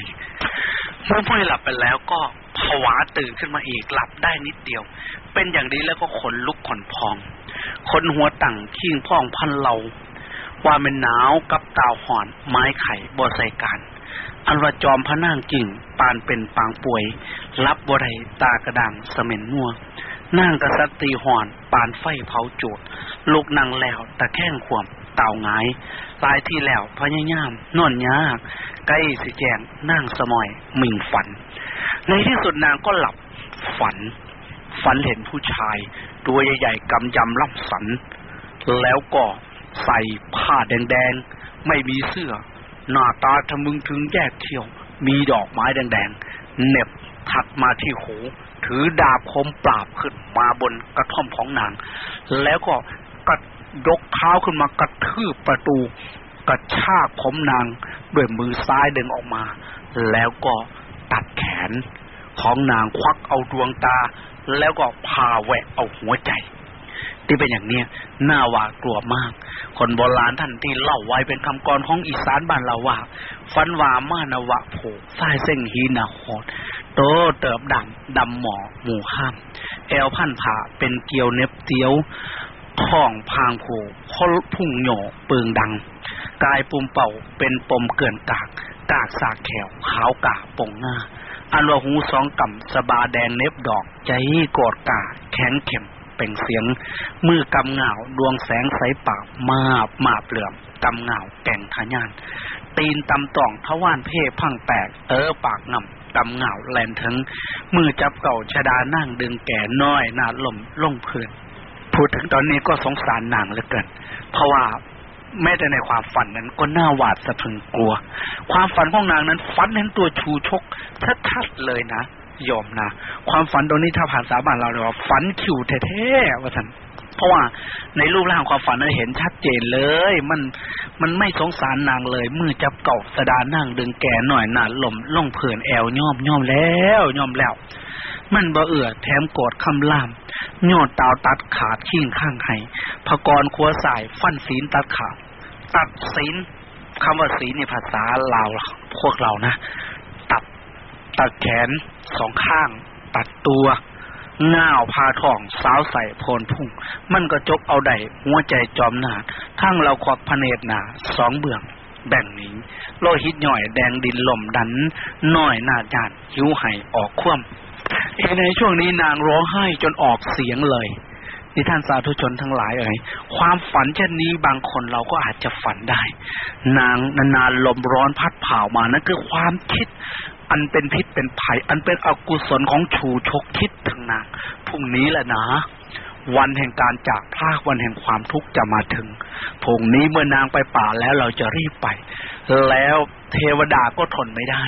Speaker 2: เมื่อม้อยหลับไปแล้วก็ผวาตื่นขึ้นมาอีกหลับได้นิดเดียว เป็นอย่างนี้แล้วก็ขนลุกขนพองคนหัวตั้งขิ้งพ่องพันเราว่าเป็นหนาวกับตาวหอน ไม้ไข่บ่ใส่กันอันว่าจอมพระนางกิ่งปานเป็นปางป่วย รับบไรตากระดังสม็นมัวนั่งกษัตริย์ตีหอน ปานไฟเผาโจดลูกนั่งแล้วตะแข้งขวม เต่าหงายตายที่แล้วพญายามนอนยากใกล้สิแจงนั่งสมอยมิงฝัน ในที่สุดนางก็หลับฝัน ฝันเห็นผู้ชาย ตัวใหญ่ๆกำยำล่ำสัน แล้วก็ใส่ผ้าแดงๆ ไม่มีเสื้อ หน้าตาทะมึงถึงแยกเที่ยว มีดอกไม้แดงๆเน็บถัดมาที่หู ถือดาบคมปราบขึ้นมาบนกระท่อมของนาง แล้วก็กระ ยกเท้าขึ้นมากระทืบประตูกระชากผมนางด้วยมือซ้ายดึงออกมา แล้วก็ตัดแขนของนางควักเอาดวงตา แล้วก็พาแหวะเอาหัวใจ ที่เป็นอย่างเนี้ยน่าหวาดกลัวมาก คนโบราณท่านที่เล่าไว้เป็นคำกรของอีสานบ้านเราว่า ฟันวามานวะโผสายเส้นฮีนาโคดโตเติบดำดำหมอหมู่ข้าม แอลพันผาเป็นเกียวเน็บเตียว ท้องพางโผคอพุ่งโหนเปิงดัง กายปุ่มเป่าเป็นปมเกินกาก กากสากแขวขาวกาปงหน้าอันว่าหูสองก่ำสบาแดงเน็บดอก ใจกอดกา แข็งเข็มเป่งเสียง มือกำเงาดวงแสงใสปากมาบมาเปลือมกำเงาแก่งทะยาน ตีนตำต่องทว่านเพ่พังแตกเออปากงำกำเงาแลนถึง มือจับเก่าชดานั่งดึงแก่น้อยนาลมลงเพื้น พูดถึงตอนนี้ก็สงสารนางเหลือเกิน เพราะว่าแม้แต่ในความฝันนั้นก็น่าหวาดสะพรึงกลัว ความฝันของนางนั้นฝันเห็นตัวชูชกชัดๆเลยนะ โยมนะความฝันตรงนี้ถ้าผ่านสาบานเราเลยว่าฝันคิวแท้ๆว่าท่านเพราะว่าในรูปร่างความฝันนั้นเห็นชัดเจนเลย มันมันไม่สงสารนางเลยมือจับเก่าสดานั่งดึงแก่หน่อยหนาลมล่องเผื่นแอวย่อมย่อมแล้วย่อมแล้ว มันบ่เอือแถมโกดคำล่ามยอดตาวตัดขาดขิ้งข้างไห้พกรคัวสายฟันศีลตัดขาดตัดศีลคำว่าศีลในภาษาลาวพวกเรานะ ตัดแขนสองข้าง ตัดตัวง่าวพาทองสาวใส่โพนพุ่ง มันก็จบเอาได้หัวใจจอมหนาทั้งเราควักพเนตรหนาสองเบื้องแบ่งนี้ โลหิตหน่อยแดงดินลมดันน้อยหน้าจานหิวไห้ออกคว่ำในช่วงนี้นางร้องไห้จนออกเสียงเลยนี่ท่านสาธุชนทั้งหลายเอ่ยความฝันเช่นนี้บางคนเราก็อาจจะฝันได้ นางนานๆลมร้อนพัดผ่ามานั่นคือความคิด อันเป็นพิษเป็นภัย อันเป็นอกุศลของชูชกคิดถึงนางพรุ่งนี้แหละนะ วันแห่งการจากพลากวันแห่งความทุกข์จะมาถึงพรุ่งนี้เมื่อนางไปป่าแล้วเราจะรีบไป แล้วเทวดาก็ทนไม่ได้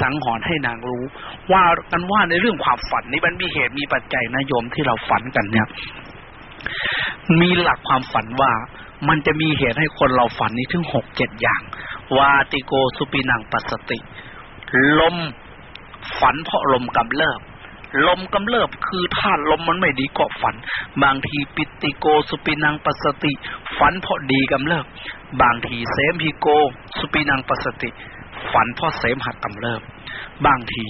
Speaker 2: สังหรณ์ให้นางรู้ ว่ากันว่าในเรื่องความฝันนี้มันมีเหตุมีปัจจัยนะโยมที่เราฝันกันเนี่ย มีหลักความฝันว่ามันจะมีเหตุให้คนเราฝันนี้ถึงหกเจ็ดอย่าง วาติโกสุปินังปัสสติ ลมฝันเพราะลมกำเริบลมกำเริบคือธาตุลมมันไม่ดีก็ฝัน บางทีปิติโกสุปินังปัสสติ ฝันเพราะดีกำเริบบางทีเสมพิโก สุปินังปัสสติ ฝันเพราะเสมหักกำเริบบางที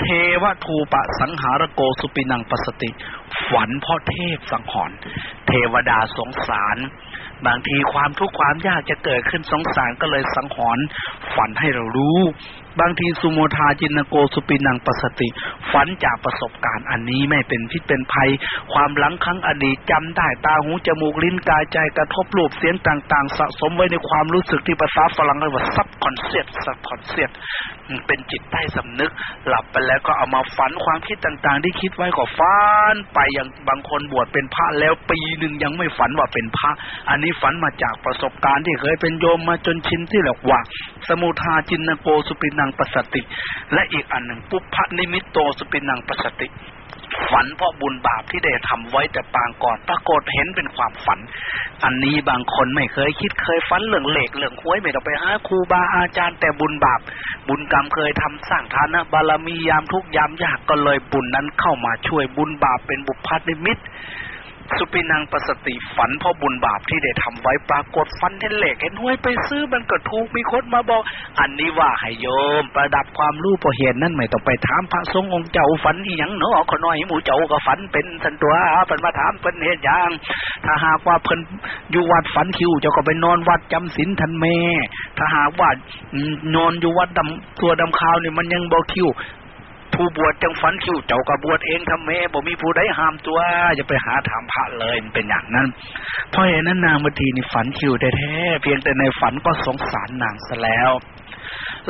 Speaker 2: เทวทูปะสังหารโกสุปินังปสติ ฝันพ่อเทพสังหรณ์เทวดาสงสาร บางทีความทุกข์ความยากจะเกิดขึ้นสงสารก็เลยสังหรณ์ฝันให้เรารู้ บางทีสุโมทาจินโกสุปินังปสติ ฝันจากประสบการณ์อันนี้ไม่เป็นพิษเป็นภัย ความหลังครั้งอดีตจำได้ตาหูจมูกลิ้นกายใจกระทบรูปเสียงต่าง ๆ สะสมไว้ในความรู้สึกที่ภาษาฝรั่งเรียกว่า subconscious subconscious เป็นจิตใต้สำนึก หลับไปแล้วก็เอามาฝันความคิดต่าง ๆ ที่คิดไว้ก็ฝันไปไปอย่างบางคนบวชเป็นพระแล้วปีหนึ่งยังไม่ฝันว่าเป็นพระ อันนี้ฝันมาจากประสบการณ์ที่เคยเป็นโยมมาจนชินที่เรียกว่า สมุทาจินโกสุปินังปสติ และอีกอันหนึ่งปุพพนิมิตโตสุปินังปสติ ฝันเพราะบุญบาปที่ได้ทำไว้แต่ปางก่อนปรากฏเห็นเป็นความฝัน อันนี้บางคนไม่เคยคิดเคยฝันเรื่องเหล็กเรื่องห้วยไม่ต้องไปหาครูบาอาจารย์แต่บุญบาป บุญกรรมเคยทำสร้างฐานะบารมียามทุกยามยากก็เลยบุญนั้นเข้ามาช่วยบุญบาปเป็นบุพพนิมิต สุปินังประสติฝันเพราะบุญบาปที่ได้ทำไว้ปรากฏฟันเห็นเหล็กเห็นห้วยไปซื้อมันก็ถูกมีคนมาบอก อันนี้ว่าให้โยม ประดับความรู้พอเห็นนั่นไม่ต้องไปถามพระสงฆ์องค์เจ้าฝันอีหยังเนาะขน้อยหมูเจ้าก็ฝันเป็นสันตัวเพิ่นมาถามเพิ่นเหตุอย่าง ถ้าหากว่าเพิ่นอยู่วัดฝันคิวเจ้าก็ไปนอนวัดจำศีลทันแม่ ถ้าหากว่านอนอยู่วัดดำตัวดำขาวนี่มันยังบ่คิว ผู้บวชจังฝันคิวเจ้าก็บวชเองทำไมบ่มีผู้ใดห้ามตัวจะไปหาถามพระเลยเป็นอย่างนั้นเพราะเหตุนั้นนางมทีนี่ฝันคิวแท้ๆเพียงแต่ในฝันก็สงสารนางซะแล้ว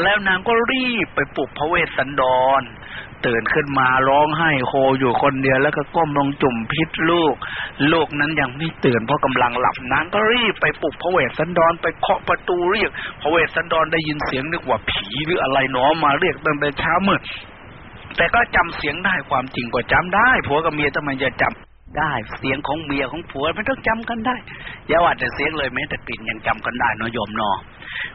Speaker 2: แล้วนางก็รีบไปปลุกพระเวสสันดรตื่นขึ้นมาร้องไห้โฮอยู่คนเดียวแล้วก็ก้มลงจุ่มพิษลูก ลูกนั้นยังไม่ตื่นเพราะกำลังหลับนางก็รีบไปปลุกพระเวสสันดรไปเคาะประตูเรียกพระเวสสันดรได้ยินเสียงนึกว่าผีหรืออะไรหนอมาเรียกตั้งแต่เช้ามืด แต่ก็จำเสียงได้ความจริงก็จำได้ผัวกับเมียทำไมจะจำได้เสียงของเมียของผัวมันต้องจำกันได้อย่าว่าแต่เสียงเลยแม้แต่กลิ่นยังจำกันได้นอยมนอ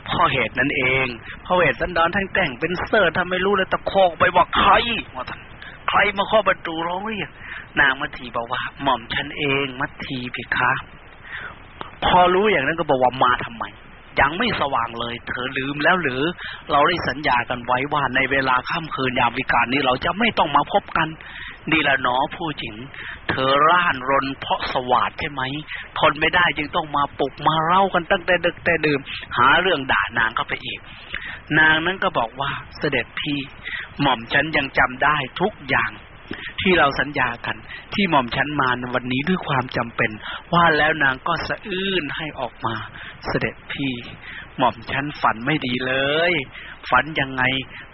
Speaker 2: เพราะเหตุนั้นเองพระเวสสันดรท่านแต่งเป็นเซอร์ทำไม่รู้เลยตะโคกไปบอกใครว่าท่านใครมาข้อประตูร้องเรียกนางมัทีบอกว่า หม่อมฉันเองมัทีพิคะพอรู้อย่างนั้นก็บอกว่ามาทำไม ยังไม่สว่างเลย เธอลืมแล้วหรือ เราได้สัญญากันไว้ว่าในเวลาค่ำคืนยามวิกาลนี้เราจะไม่ต้องมาพบกันนี่ละหนอผู้หญิง เธอร่านรนเพราะสวาดใช่ไหม ทนไม่ได้จึงต้องมาปลุกมาเล่ากันตั้งแต่ดึกแต่ดื่ม หาเรื่องด่านางเข้าไปอีก นางนั้นก็บอกว่าเสด็จพี่ หม่อมฉันยังจำได้ทุกอย่าง ที่เราสัญญากัน ที่หม่อมฉันมาในวันนี้ด้วยความจำเป็น ว่าแล้วนางก็สะอื้นให้ออกมา เสด็จพี่ หม่อมฉันฝันไม่ดีเลย ฝันยังไง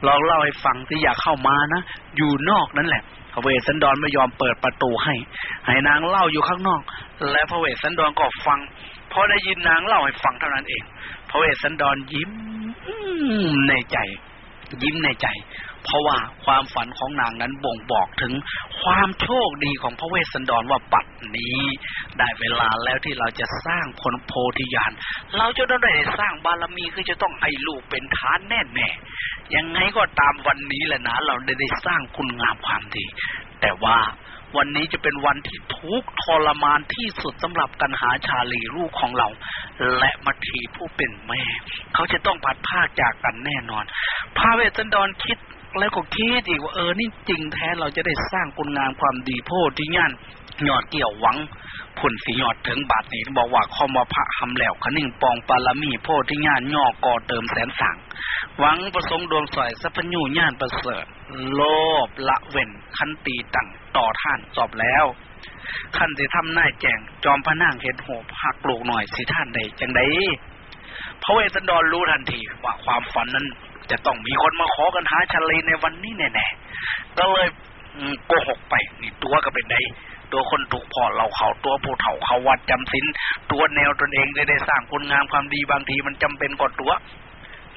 Speaker 2: ลองเล่าให้ฟังที่อยากเข้ามานะ อยู่นอกนั่นแหละพระเวสสันดรไม่ยอมเปิดประตูให้ ให้นางเล่าอยู่ข้างนอก และพระเวสสันดรก็ฟังพอได้ยินนางเล่าให้ฟังเท่านั้นเอง พระเวสสันดรยิ้มในใจ ยิ้มในใจ เพราะว่าความฝันของนางนั้นบ่งบอกถึงความโชคดีของพระเวสสันดรว่าปัดนี้ ได้เวลาแล้วที่เราจะสร้างคนโพธิญาณเราจะต้องได้สร้างบารมีคือจะต้องให้ลูกเป็นฐานแน่แน่ยังไงก็ตามวันนี้แหละนะ เราได้ได้สร้างคุณงามความดี แต่ว่าวันนี้จะเป็นวันที่ทุกทรมานที่สุดสำหรับกันหาชาลีลูกของเรา และมัทีผู้เป็นแม่ เขาจะต้องพัดพาจากกันแน่นอนพระเวสสันดรคิด แล้วก็คิดอีกว่าเออนี่จริงแท้เราจะได้สร้างคุณงามความดีโพธิญาณยอดเกี่ยวหวังผลสีหยอดถึงบาทนี้บอกว่าข้อมาพระหำแล้วขนิ่งปองปาลมีโพธิญาณย่อก่อเติมแสนสังหวังประสงค์ดวงสอยสัพพญูญาณประเสริฐ โลภละเว้นคันตีตั้งต่อท่านจบแล้วขันสิทำหน้าแจงจอมพระนางเห็นโหบหักลูกหน่อยสิท่านใดจังไดพระเวสสันดรรู้ทันทีว่าความฝันนั้น จะต้องมีคนมาขอกันหาชาลีในวันนี้แน่ๆก็เลยโกหกไปนี่ตัวก็เป็นไดตัวคนถูกพอเราเขาตัวผู้เฒ่าเขาวัดจำศีลตัวแนวตนเองได้ได้สร้างคุณงามความดีบางทีมันจำเป็นกว่าตัว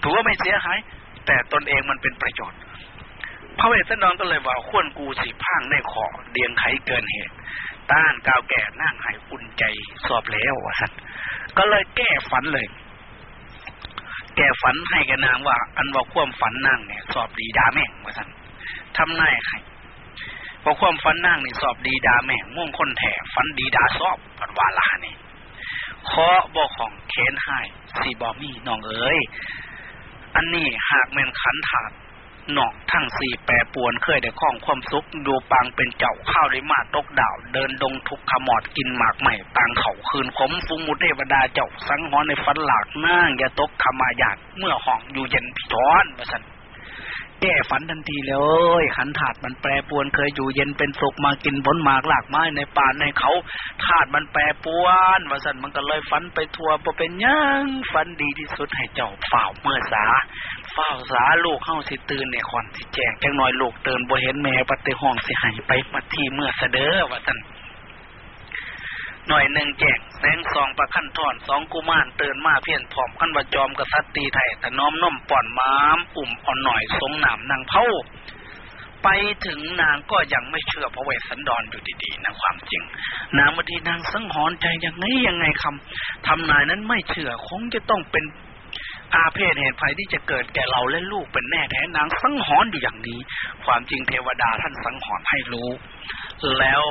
Speaker 2: ตัวไม่เสียหาย แต่ตนเองมันเป็นประโยชน์พระเวสสันดรก็เลยว่าขวนกูสิพังในขอเดียงไขเกินเหตุ ต้านกาวแก่นั่งหายอุ่นใจสอบแล้วว่าสันก็เลยแก้ฝันเลย แกฝันให้กันนางว่า อันว่าควมฝันนั่งเนี่ย สอบดีดาแม่งว่ท่านทำนายให้พอควมฝันนั่งนี่สอบดีดาแม่งม่วงคนแถฝันดีดาสอบปันวาลานี่ขอบอกของเค้นให้สีบอมี่น้องเอ๋ยอันนี้หากแม่นขันถาด นอกทั้งสี่แปรปวนเคยได้ข้องความสุขดูปางเป็นเจ้าข้าวได้มาตกดาว เดินดงทุกขมอดกินหมากใหม่ปางเขาคืนขมฟุ้งมุเทวดาเจ้าสังหอนในฟันหลากนั่งยาตกขมาหยาดเมื่อห้องอยู่เย็นพิทอนมาสันแก้ฝันทันทีเลยขันถาดมันแปรปวนเคยอยู่เย็นเป็นสุขมากินผลหมากหลากไม้ในป่าในเขาถาดมันแปรปวนว่าสันมันก็เลยฝันไปทัวร์เป็นยังฝันดีที่สุดให้เจ้าฝ่าเมื่อสา เฝ้าสาลูกเข้าสิตื่นเนี่ยคอนสิแจงจังหน้อยลูกเตือนบ่เห็นแม่ปฏิห้องสิหายไปมาที่เมื่อเสดอว่าสันหน่อยหนึ่งแจกแสงสองประคั้นทอนสองกุมารเตือนมาเพี้ยนผอมขั้นวจอมกษัตริย์ตีไทยแต่น้อมน้มป่อนม้ามอุ่มอ่อนหน่อยทรงหนามนางเผาไปถึงนางก็ยังไม่เชื่อพระเวสสันดรอยู่ดีๆนะความจริง นางมาดีนางสังหรณ์ใจยังไงยังไงคำทำนายนั้นไม่เชื่อคงจะต้องเป็น อาเพศเหตุภัยที่จะเกิดแก่เราและลูกเป็นแน่แท้นางสังหรณ์อยู่อย่างนี้ ความจริงเทวดาท่านสังหรณ์ให้รู้ แล้ว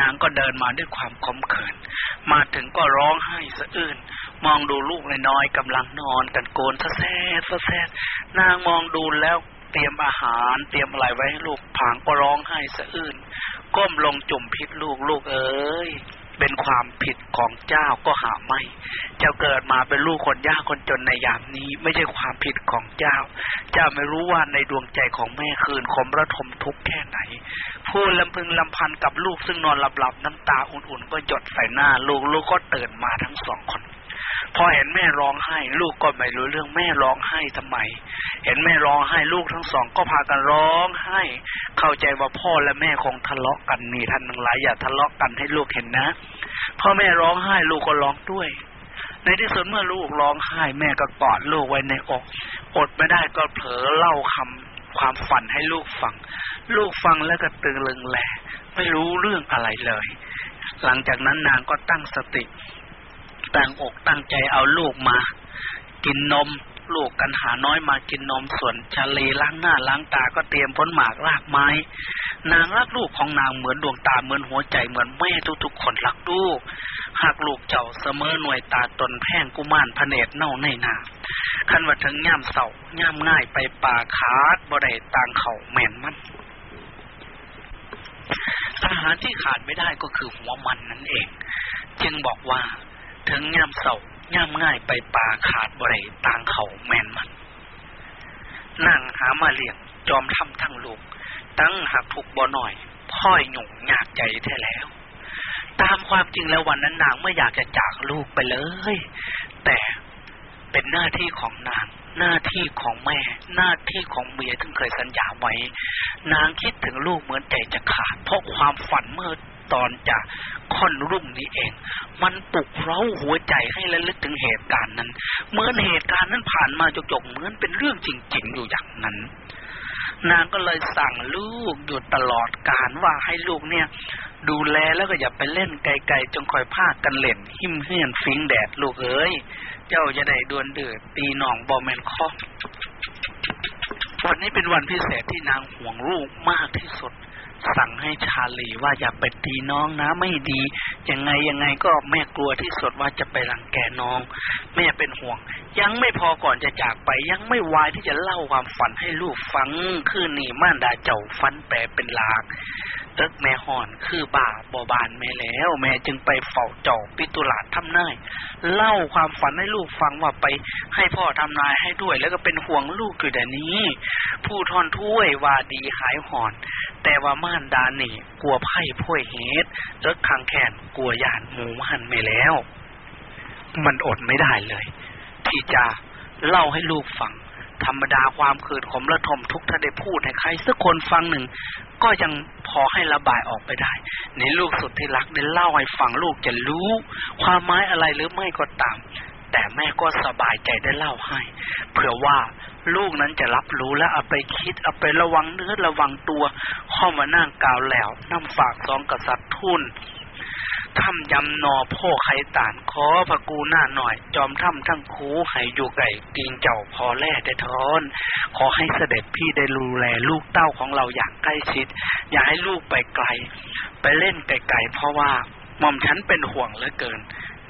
Speaker 2: นางก็เดินมาด้วยความขมขื่นมาถึงก็ร้องไห้สะอื้นมองดูลูกน้อยๆกำลังนอนกันโกนสะแซ่สะแซ่นางมองดูแล้วเตรียมอาหาร เตรียมอะไรไว้ให้ลูกผางก็ร้องไห้สะอื้นก้มลงจุ่มพิษลูกลูกเอ้ย เป็นความผิดของเจ้าก็หาไม่เจ้าเกิดมาเป็นลูกคนยากคนจนในยามนี้ไม่ใช่ความผิดของเจ้า เจ้าไม่รู้ว่าในดวงใจของแม่คืนคมระทมทุกข์แค่ไหนพูดลำพึงลำพันกับลูกซึ่งนอนหลับๆน้ำตาอุ่นๆ ก็หยดใส่หน้า ลูกลูกก็ตื่นมาทั้งสองคนพอเห็นแม่ร้องไห้ ลูกก็ไม่รู้เรื่องแม่ร้องไห้ทำไม เห็นแม่ร้องไห้ลูกทั้งสองก็พากันร้องไห้ เข้าใจว่าพ่อและแม่คงทะเลาะกันนี่ท่านทั้งหลายอย่าทะเลาะกันให้ลูกเห็นนะ พ่อแม่ร้องไห้ลูกก็ร้องด้วย ในที่สุดเมื่อลูกร้องไห้แม่ก็กอดลูกไว้ในอก อดไม่ได้ก็เผลอเล่าคำความฝันให้ลูกฟัง ลูกฟังแล้วก็ตึงลึงแหลไม่รู้เรื่องอะไรเลย หลังจากนั้นนางก็ตั้งสติ ตั้งอกตั้งใจเอาลูกมา กินนม ลูกกันหาน้อยมากินนมส่วนชาลีล้างหน้าล้างตาก็เตรียมพ้นหมากรากไม้ นางรักลูกของนางเหมือนดวงตาเหมือนหัวใจเหมือนแม่ทุกๆคนรักลูก หากลูกเจ้าเสมอหน่วยตาตนแพ่งกุมารพเนตรเน่าในนาคันว่าถึงย่ำเสาย่ำง่ายไปป่าขาดบ่ได้ต่างเขาแม่นมันอาหารที่ขาดไม่ได้ก็คือหัวมันนั่นเอง จึงบอกว่าถึงย่ำเศร้าย่ำง่ายไปป่าขาดบริต่างเขาแม่นมันนั่งหามาเลี้ยงจอมทำทั้งลูก ตั้งหักถูกบ่หน่อยพ่อยหยุ่งยากใจแท้แล้ว ตามความจริงแล้ววันนั้นนางไม่อยากจะจากลูกไปเลย แต่เป็นหน้าที่ของนาง หน้าที่ของแม่ หน้าที่ของเมียที่เคยสัญญาไว้ นางคิดถึงลูกเหมือนใจจะขาด เพราะความฝันเมื่อตอนจะค่อนรุ่งนี้เอง มันปลุกเร้าหัวใจให้ระลึกถึงเหตุการณ์นั้น เหมื่อเหตุการณ์นั้นผ่านมาจกๆเหมือนเป็นเรื่องจริง ๆ อยู่อย่างนั้น นางก็เลยสั่งลูกอยู่ตลอดการว่าให้ลูกเนี่ย ดูแลแล้วก็อย่าไปเล่นไกลๆจงคอยพากันเล่น หิมเฮียนฟิงแดดลูกเอ้ย เจ้าจะได้ดวนเดือดตีหนองบอมแมนคอวันนี้เป็นวันพิเศษที่นางห่วงลูกมากที่สุด สั่งให้ชาลีว่าอย่าไปตีน้องนะไม่ดี ยังไงยังไงก็แม่กลัวที่สุดว่าจะไปรังแกน้อง แม่เป็นห่วง ยังไม่พอก่อนจะจากไป ยังไม่วายที่จะเล่าความฝันให้ลูกฟัง คือนี่ม่านดาเจ้าฟันแปรเป็นลากเตึกแม่ห่อนคือบ่าบอบานแม่แล้ว แม่จึงไปเฝ้าเจ้าปิตุลาดทำนายเล่าความฝันให้ลูกฟังว่าไปให้พ่อทำนายให้ด้วย แล้วก็เป็นห่วงลูกอยู่แต่นี้ ผู้ทอนถ้วยว่าดีหายห่อน แต่ว่าม่านดานี่กลัวไพ่พ่วยเหตุเลิกคางแขนกลัวหยานหมูหันไม่แล้ว มันอดไม่ได้เลย ที่จะเล่าให้ลูกฟัง ธรรมดาความคืนขมระทมทุกถ้าได้พูดให้ใครสักคนฟังหนึ่ง ก็ยังพอให้ระบายออกไปได้ ในลูกสุดที่รักได้เล่าให้ฟังลูกจะรู้ ความหมายอะไรหรือไม่ก็ตาม แต่แม่ก็สบายใจได้เล่าให้ เผื่อว่าลูกนั้นจะรับรู้และเอาไปคิดเอาไประวังเนื้อระวังตัวเข้ามานั่งกาวแหลวน้ำฝากสองกษัตริย์ทุน ถ้ำยำนอพ่อไข่ตานขอพระกูหน้าหน่อย จอมถ้ำทั้งคูไห้อยู่ไก่กิงเจ้าพอแล่ได้ทอน ขอให้เสด็จพี่ได้ดูแลลูกเต้าของเราอย่างใกล้ชิด อย่าให้ลูกไปไกล ไปเล่นไกลๆเพราะว่าหม่อมฉันเป็นห่วงเหลือเกิน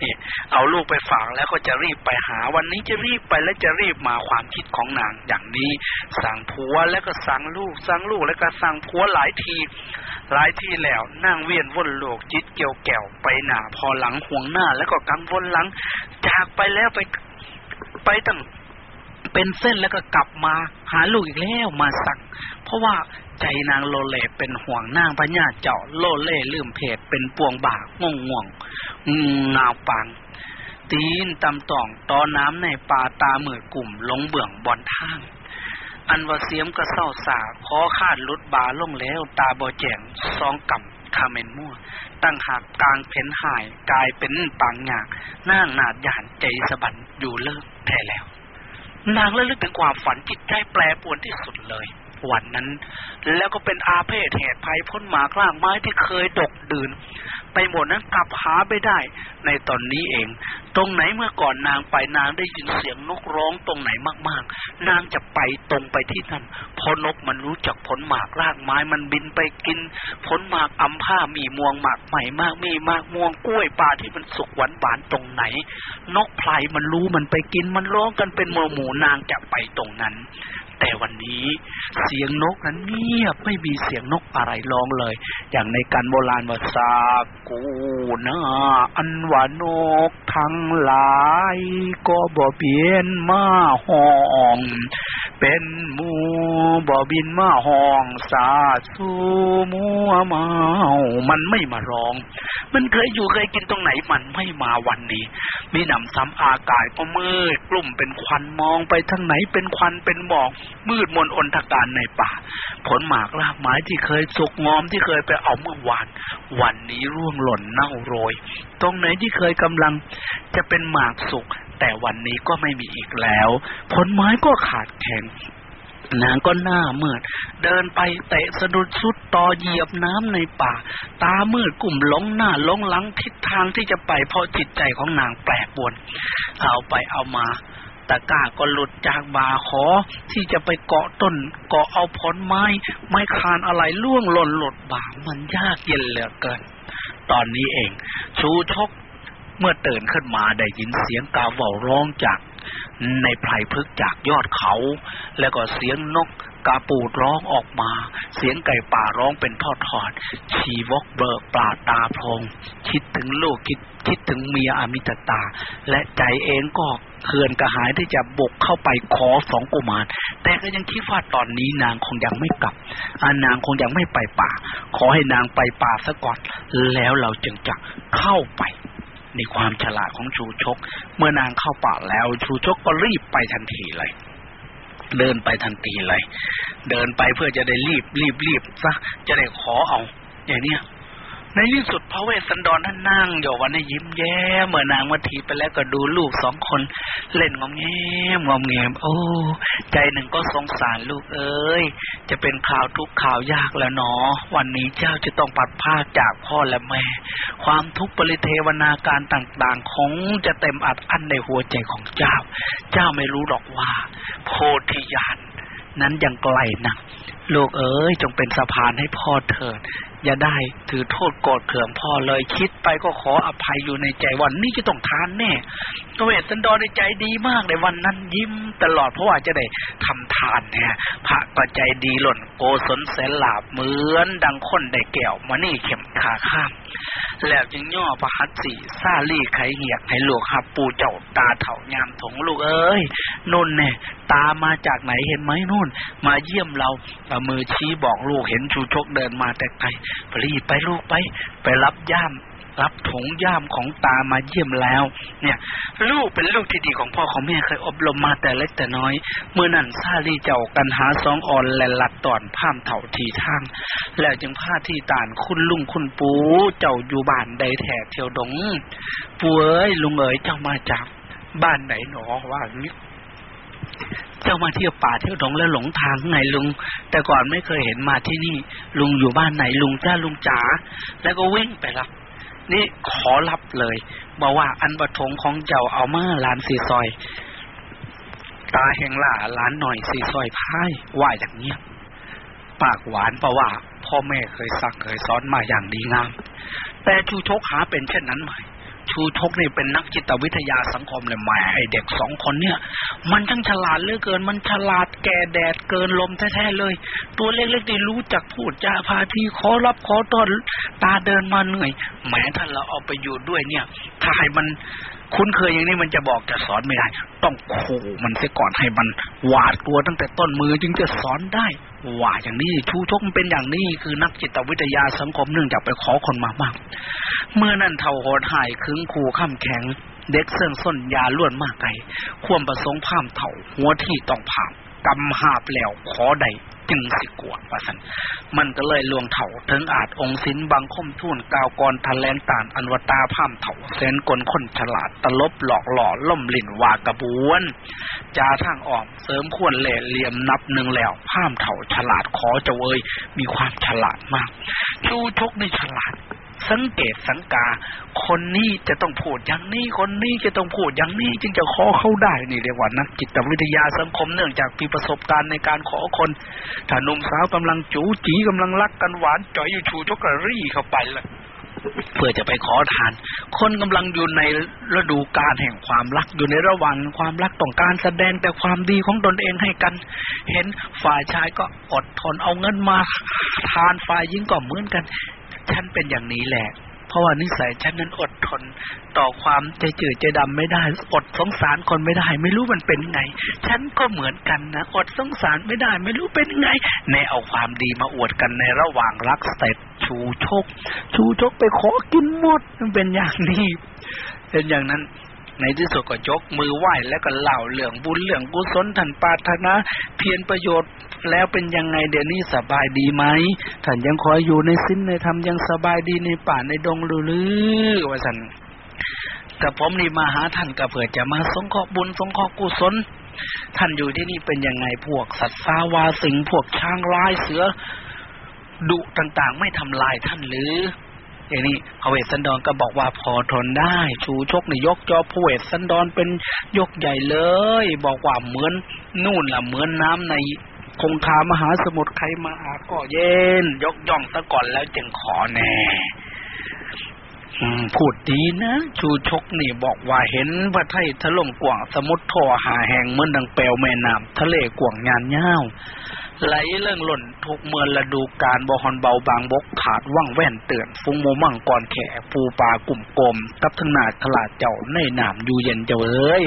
Speaker 2: นี่เอาลูกไปฝากแล้วก็จะรีบไปหา วันนี้จะรีบไปแล้วจะรีบมาความคิดของนางอย่างนี้ สั่งผัวแล้วก็สั่งลูก สั่งลูกแล้วก็สั่งผัวหลายที หลายทีแล้วนั่งเวียนวนโลกจิตเกี่ยวแก้วไปหนาพอหลังห่วงหน้า แล้วก็กังวลหลัง จากไปแล้วไปไปตั้งเป็นเส้นแล้วก็กลับมาหาลูกอีกแล้วมาสั่งเพราะว่า ใจนางโลเลเป็นห่วงนางพญาเจ้าโลเล่ลืมเพศเป็นปวงบากง่วงง่วงงาวปัง ตีนตำต่องตอน้ำในป่าตาเหมือกลุ่มลงเบื้องบอนทาง อันว่าเสียมก็เศร้าสาขอคาดลุดบาลงแล้วตาบอแจงซองกับคาเมนมั่ว ตั้งหากกลางเพ้นหาย กลายเป็นปังหยากนั่งนาดหยานใจสะบันอยู่เลิกแท้แล้ว นางระลึกถึงความฝันจิตใจแปรปวนที่สุดเลย วันนั้น แล้วก็เป็นอาเพศเหตุภัยพ้นหมากล่างไม้ที่เคยดกดื่น ไปหมดนั้นกลับหาไปได้ ในตอนนี้เอง ตรงไหนเมื่อก่อนนางไปนางได้ยินเสียงนกร้องตรงไหนมากๆ นางจะไปตรงไปที่นั่นพอนกมันรู้จักผลหมากรากไม้มันบินไปกิน ผลหมากอัมผ้ามีม่วงหมากใหม่มากมีมากมวงกล้วยป่าที่มันสุกหวานหวานตรงไหน นกไพรมันรู้มันไปกินมันร้องกันเป็นหมู่หมู่นางจะไปตรงนั้น แต่วันนี้เสียงนกนั้นเงียบไม่มีเสียงนกอะไรร้องเลย อย่างในการโบราณว่าสากูนาอันว่านกทั้งหลาย ก็บ่เปลี่ยนมาห้อง เป็นมูบ่บินมาห้องสาสูมัวเมา มันไม่มาร้อง มันเคยอยู่เคยกินตรงไหนมันไม่มาวันนี้ มีหนำซ้ำอากาศก็มืดกลุ่มเป็นควันมองไปทางไหนเป็นควันเป็นหมอกมืดมนอนทการในป่า ผลหมากรากไม้ที่เคยสุกงอมที่เคยไปเอาเมื่อวาน วันนี้ร่วงหล่นเน่าโรย ตรงไหนที่เคยกำลังจะเป็นหมากสุก แต่วันนี้ก็ไม่มีอีกแล้ว ผลไม้ก็ขาดแคลนนางก็หน้ามืด เดินไปเตะสะดุดสุดต่อเหยียบน้ำในป่า ตามืดกลุ่มหลงหน้าหลงหลังทิศทางที่จะไปเพราะจิตใจของนางแปรปรวน เอาไปเอามาตะก้าก็หลุดจากบาขอที่จะไปเกาะต้นเกาะเอาผลไม้ ไม้คานอะไรล่วงหล่นหลดบ่ามันยากเย็นเหลือเกิน ตอนนี้เอง ชูชก เมื่อตื่นขึ้นมาได้ยินเสียงกาเว่าร้องจากในไพรพึกจากยอดเขา แล้วก็เสียงนกกาปูดร้องออกมา เสียงไก่ป่าร้องเป็นทอดทอด ชีวกเบิกปลาตาพงคิดถึงลูกคิดคิดถึงเมียอมิตตา และใจเองก็เคือนกระหายที่จะบุกเข้าไปขอสองกุมาร แต่ก็ยังคิดว่าตอนนี้นางคงยังไม่กลับอานางคงยังไม่ไปป่า ขอให้นางไปป่าซะก่อน แล้วเราจึงจะเข้าไป ในความฉลาดของชูชก เมื่อนางเข้าป่าแล้ว ชูชกก็รีบไปทันทีเลย เดินไปทันทีเลย เดินไปเพื่อจะได้รีบรีบรีบซะจะได้ขอเอาอย่างเนี้ย ในที่สุดพระเวสสันดรท่านนั่งอยู่วันนี้ยิ้มแย้มเมื่อนางมาทีไปแล้วก็ดูลูกสองคน เล่นงอมแงมงอมแงม โอ้ ใจหนึ่งก็สงสารลูกเอ้ย จะเป็นข่าวทุกข่าวยากแล้วเนาะวันนี้เจ้าจะต้องปัดผ้าจากพ่อและแม่ ความทุกข์ปริเทวนาการต่างๆคงจะเต็มอัดอั้นในหัวใจของเจ้า เจ้าไม่รู้หรอกว่า โพธิญาณนั้นยังไกลนะลูกเอ๋ยจงเป็นสะพานให้พ่อเถิด อย่าได้ถือโทษโกรธเคืองพ่อเลยคิดไปก็ขออภัยอยู่ในใจวันนี้จะต้องทานแน่ตเวสันดรในใจดีมากในวันนั้นยิ้มตลอดเพราะว่าจะได้ทำทานเนี่ยพระก็ใจดีหล่นโกศลแสนหลาบเหมือนดังคนได้แก้วมานี่เข็มขาข้ามแล้วจึงย่อประหัตสีซาลี่ไขเหียกให้ลูกหับปูเจ้าตาเถ่ายามถงลูกเอ้ยนุ่นเนี่ยตามาจากไหนเห็นไหมนุ่น มาเยี่ยมเรามือชี้บอกลูกเห็นชูชกเดินมาแต่ไกลรีบไปลูกไป ไปรับย่าม รับถุงย่ามของตามาเยี่ยมแล้ว เนี่ย ลูกเป็นลูกที่ดีของพ่อของแม่เคยอบรมมาแต่เล็กแต่น้อย เมื่อนั้นซาลีเจ้ากันหาสองอ่อนและหลัดตอนผ้ามเถ่าทีทาง แล้วจึงผ้าที่ตานคุณลุงคุณปู เจ้าอยู่บ้านใดแถบเที่ยวดงปูเอ้ยลุงเอ๋ยเจ้ามาจากบ้านไหนหนอว่านี้เจ้ามาเที่ยวป่าเที่ยวดงแล้วหลงทางไงลุง แต่ก่อนไม่เคยเห็นมาที่นี่ ลุงอยู่บ้านไหนลุงจ้าลุงจ๋าแล้วก็วิ่งไปรับ นี่ขอรับเลยบอกว่าอันบะทงของเจ้าเอามาลานสีซอย ตาแห่งล่าล้านหน่อยสีซอยพายว่าอย่างเนี้ยปากหวานเพราะว่า พ่อแม่เคยสั่งเคยสอนมาอย่างดีงาม แต่ชูชกหาเป็นเช่นนั้นไหม ชูชกนี่เป็นนักจิตวิทยาสังคมเลยแหมไอเด็กสองคนเนี่ย มันทั้งฉลาดเหลือเกิน มันฉลาดแก่แดดเกินลมแท้ๆเลย ตัวเล็กๆนี่รู้จักพูดจาพาทีขอรับขอต้อนตาเดินมาเหนื่อยแหมถ้าเราเอาไปอยู่ด้วยเนี่ยถ้าให้มัน คุ้นเคยอย่างนี้มันจะบอกจะสอนไม่ได้ ต้องขู่มันเสียก่อนให้มันหวาดกลัวตั้งแต่ต้นมือจึงจะสอนได้ว่าอย่างนี้ชูชกมันเป็นอย่างนี้คือนักจิตวิทยาสังคมเนื่องจากไปขอคนมามาก เมื่อนั่นเท่าโหดหายคึงขู่ข้ามแข็ง เด็กเสื่องส้นยาล้วนมากไกลควมประสงค์พามเถ่า หัวที่ต้องผ่าม กำหาบแล้วขอใดจึงสิกวดว่าสันมันก็เลยลวงเถาถึงอาจองศินบังคมทุ่นกาวกรทะแลนตานอันวตาพามเถาเซนกลคนฉลาดตลบหลอกหล่อล่มลิ่นวากระบวนจาทางออกเสริมควรเล่เหลี่ยมนับหนึ่งแล้วพามเถาฉลาดขอจะเวยมีความฉลาดมากชูชกในฉลาด สังเกตสังกา คนนี้จะต้องพูดอย่างนี้คนนี้จะต้องพูดอย่างนี้จึงจะขอเข้าได้นี่เรียกว่านักจิตวิทยาสังคมเนื่องจากมีประสบการณ์ในการขอคนถ้าหนุ่มสาวกำลังจูจีกำลังรักกันหวานจ่อยอยู่ชูชกกระรี่เข้าไปละเพื่อจะไปขอทาน คนกำลังอยู่ในฤดูการแห่งความรักอยู่ในระหว่างความรักต้องการแสดงแต่ความดีของตนเองให้กัน เห็นฝ่ายชายก็อดทนเอาเงินมาทานฝ่ายหญิงก็เหมือนกัน ฉันเป็นอย่างนี้แหละ เพราะว่านิสัยฉันนั้นอดทน ต่อความใจจืดใจดำไม่ได้ อดสงสารคนไม่ได้ ไม่รู้มันเป็นไง ฉันก็เหมือนกันนะอดสงสารไม่ได้ ไม่รู้เป็นไงในเอาความดีมาอวดกันในระหว่างรักสเต็ชูชก ชูชกไปขอกินหมดมันเป็นอย่างนี้เป็นอย่างนั้น ในที่สุดก็ยกมือไหว้แล้วก็เล่าเรื่องบุญเรื่องกุศลท่านปาถนาเพียรประโยชน์แล้วเป็นยังไงเดี๋ยวนี้สบายดีไหมท่านยังคอยอยู่ในสิ้นในธรรมยังสบายดีในป่าในดงหรือว่าสันแต่ผมนี่มาหาท่านก็เผื่อจะมาสงเคราะห์บุญสงเคราะห์กุศลท่านอยู่ที่นี่เป็นยังไงพวกสัตว์สาวาสิงพวกช้างลายเสือดุต่างๆ ไม่ทำลายท่านหรือ อย่างนี้พระเวสสันดรก็บอกว่าพอทนได้ ชูชกนี่ยกจอพระเวสสันดรเป็นยกใหญ่เลย บอกว่าเหมือนนู่นล่ะเหมือนน้ำในคงคามหาสมุทรใครมาอาก็เย็น ยกย่องซะก่อนแล้วจึงขอแน่พูดดีนะ ชูชกนี่บอกว่าเห็นพระไทยถล่มกว่างสมุทรท่อหาแห่งเหมือนดังเปลวแม่น้ำทะเลกว่างยานเย้า ไหลเรื่องหล่นทุกเมื่อละดูการบอฮอนเบาบางบกขาดว่างแว่นเตือนฟุ้งโมมั่งก่อนแขปูปลากลุ่มกลมกับทนาขลาดเจ้าในหนามอยู่เย็นเจ้าเอ้ย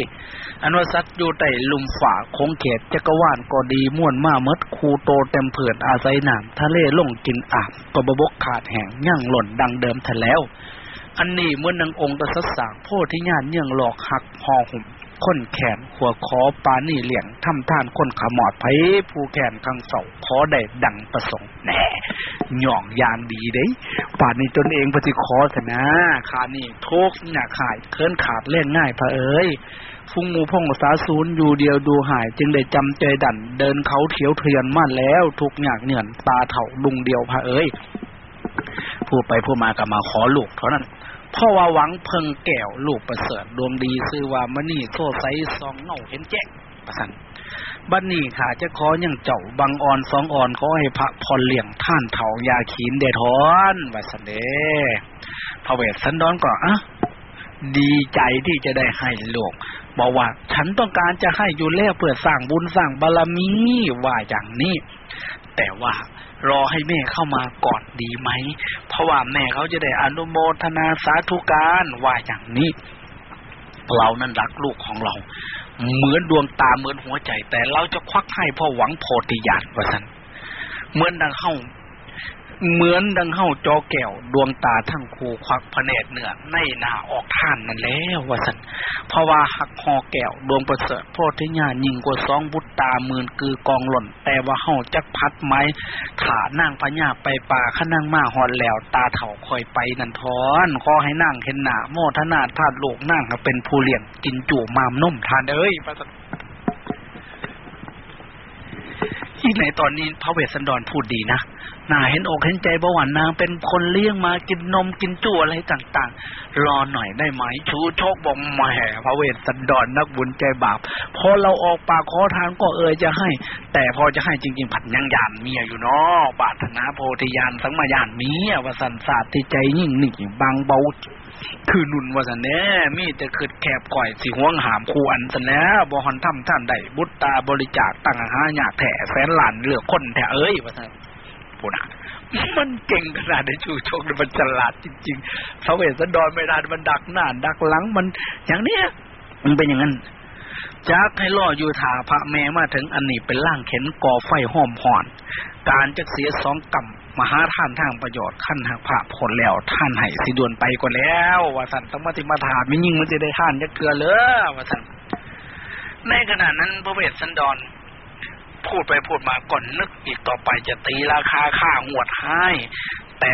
Speaker 2: อันว่าซัดอยู่ใต้ลุมฝ่าคงเขตจักรวาลก็ดีม่วนมาเมดคูโตเต็มเผื่อนอาศัยหนามทะเลล่งกินอาบก็บบกขาดแห่งย่างหล่นดังเดิมทะแล้ว อันนี้เมื่อนางองค์ตรัสสางโพธิญาณเยื่องหลอกหักห่อหุ่ม ค้นแขนขัวขอปานี่เหลี่ยงทำท่านคนขมอดไผผู้แขนข้างเสาขอได้ดังประสงค์แหน่หย่องยานดีเด้ป่านนี้ตนเองปฏิขอสนะขานี่ทุกหนักหายเคลื่อนขาดเล่นง่ายพระเอ้ยฟุ้งมูพ่องสาศูนย์อยู่เดียวดูหาย จึงได้จำใจดัน เดินเขาเถียวเทียนมาแล้ว ทุกอยากเหนื่อนตาเถ่าลุงเดียวพระเอ้ยพูดไปพูดมากับมาขอลูกเท่านั้น พ่อว่าหวังเพิงแก้วลูกประเสริฐดวงดีซื้อว่ามณีโทษใสสองเงาเห็นแจ้งประสันบันนี้ค่ะจะขอยังเจ้าบังอ่อนสองอ่อนขอให้พระพรเลี่ยงท่านเถายาขีนเดทอนวัสันเดพระเวสสันดอนก็อะดีใจที่จะได้ให้ลูกบอกว่าฉันต้องการจะให้อยู่แล้วเพื่อสร้างบุญสร้างบารรมีว่าอย่างนี้ แต่ว่า รอให้แม่เข้ามาก่อนดีไหม เพราะว่าแม่เขาจะได้อนุโมทนาสาธุการว่าอย่างนี้เรานั้นรักลูกของเรา เหมือนดวงตาเหมือนหัวใจ แต่เราจะควักให้พ่อหวังโพธิญาณว่าสันเหมือนดังเข้า เหมือนดังเฮาจอแก้ว ดวงตาทั้งคูควักพระเนตรเหนือในหน้าออกท่านนั่นแล้วว่าสันเพราะว่าหักหอแก้ว ดวงประเสริฐโพธิญาณยิ่งกว่าสองบุตตาหมื่นคือกองหล่น แต่ว่าเฮาจักพัดไม้ถานั่งพญาไปป่าขนั่งมาหอนแล้ว ตาเถ่าคอยไปนันทอนขอให้นั่งเห็นหน้าโมทนาธาตุโลกนั่งเป็นผู้เลี้ยงกินจู่มามนุ่มทานเอ้ย ที่ในตอนนี้พระเวสสันดรพูดดีนะน่าเห็นอกเห็นใจบ่หวานนางเป็นคนเลี้ยงมากินนมกินจู่อะไรต่างๆ รอหน่อยได้ไหมชูโชคบอกแหมพระเวสสันดรนักบุญใจบาป พอเราออกปากขอทานก็เอ่ยจะให้ แต่พอจะให้จริง ๆ ผัดยังยานเมียอยู่เนาะบาทนาโพธิญาณสังมายานเมียวสันศาสตร์ที่ใจยิ่งหนีบางเบา คือนุนว่าสันแน่มีแต่คืดแคบก่อยสิห่วงหามคูอันสันแล้วบ่ฮอนทำท่านใดบุตตาบริจาคตั้งหาหยาแถ่แสนหลานเหลือคนแถเอ้ยว่าสันพูดนะมันเก่งขนาดในชูโชคมันฉลาดจริงๆพระเวสสันดรไม่ได้มันดักหน้าดักหลังมัน อย่างเนี้ยมันเป็นอย่างนั้นจักให้ล่ออยู่ถาพระแม่มาถึงอันนี้เป็นล่างเข็นก่อไฟห้อมห่อน การจะเสียสองกำ มหาท่านทางประโยชน์ขั้นหักพระผลแล้ว ท่านให้สิดวนไปก่อนแล้วว่าสันต้องมาติมาถามไม่ยิ่งมันจะได้ท่านจะเกลือเลยว่าสันในขณะนั้นพระเวสสันดร พูดไปพูดมาก่อนนึกอีกต่อไปจะตีราคาค่าหวดให้ แต่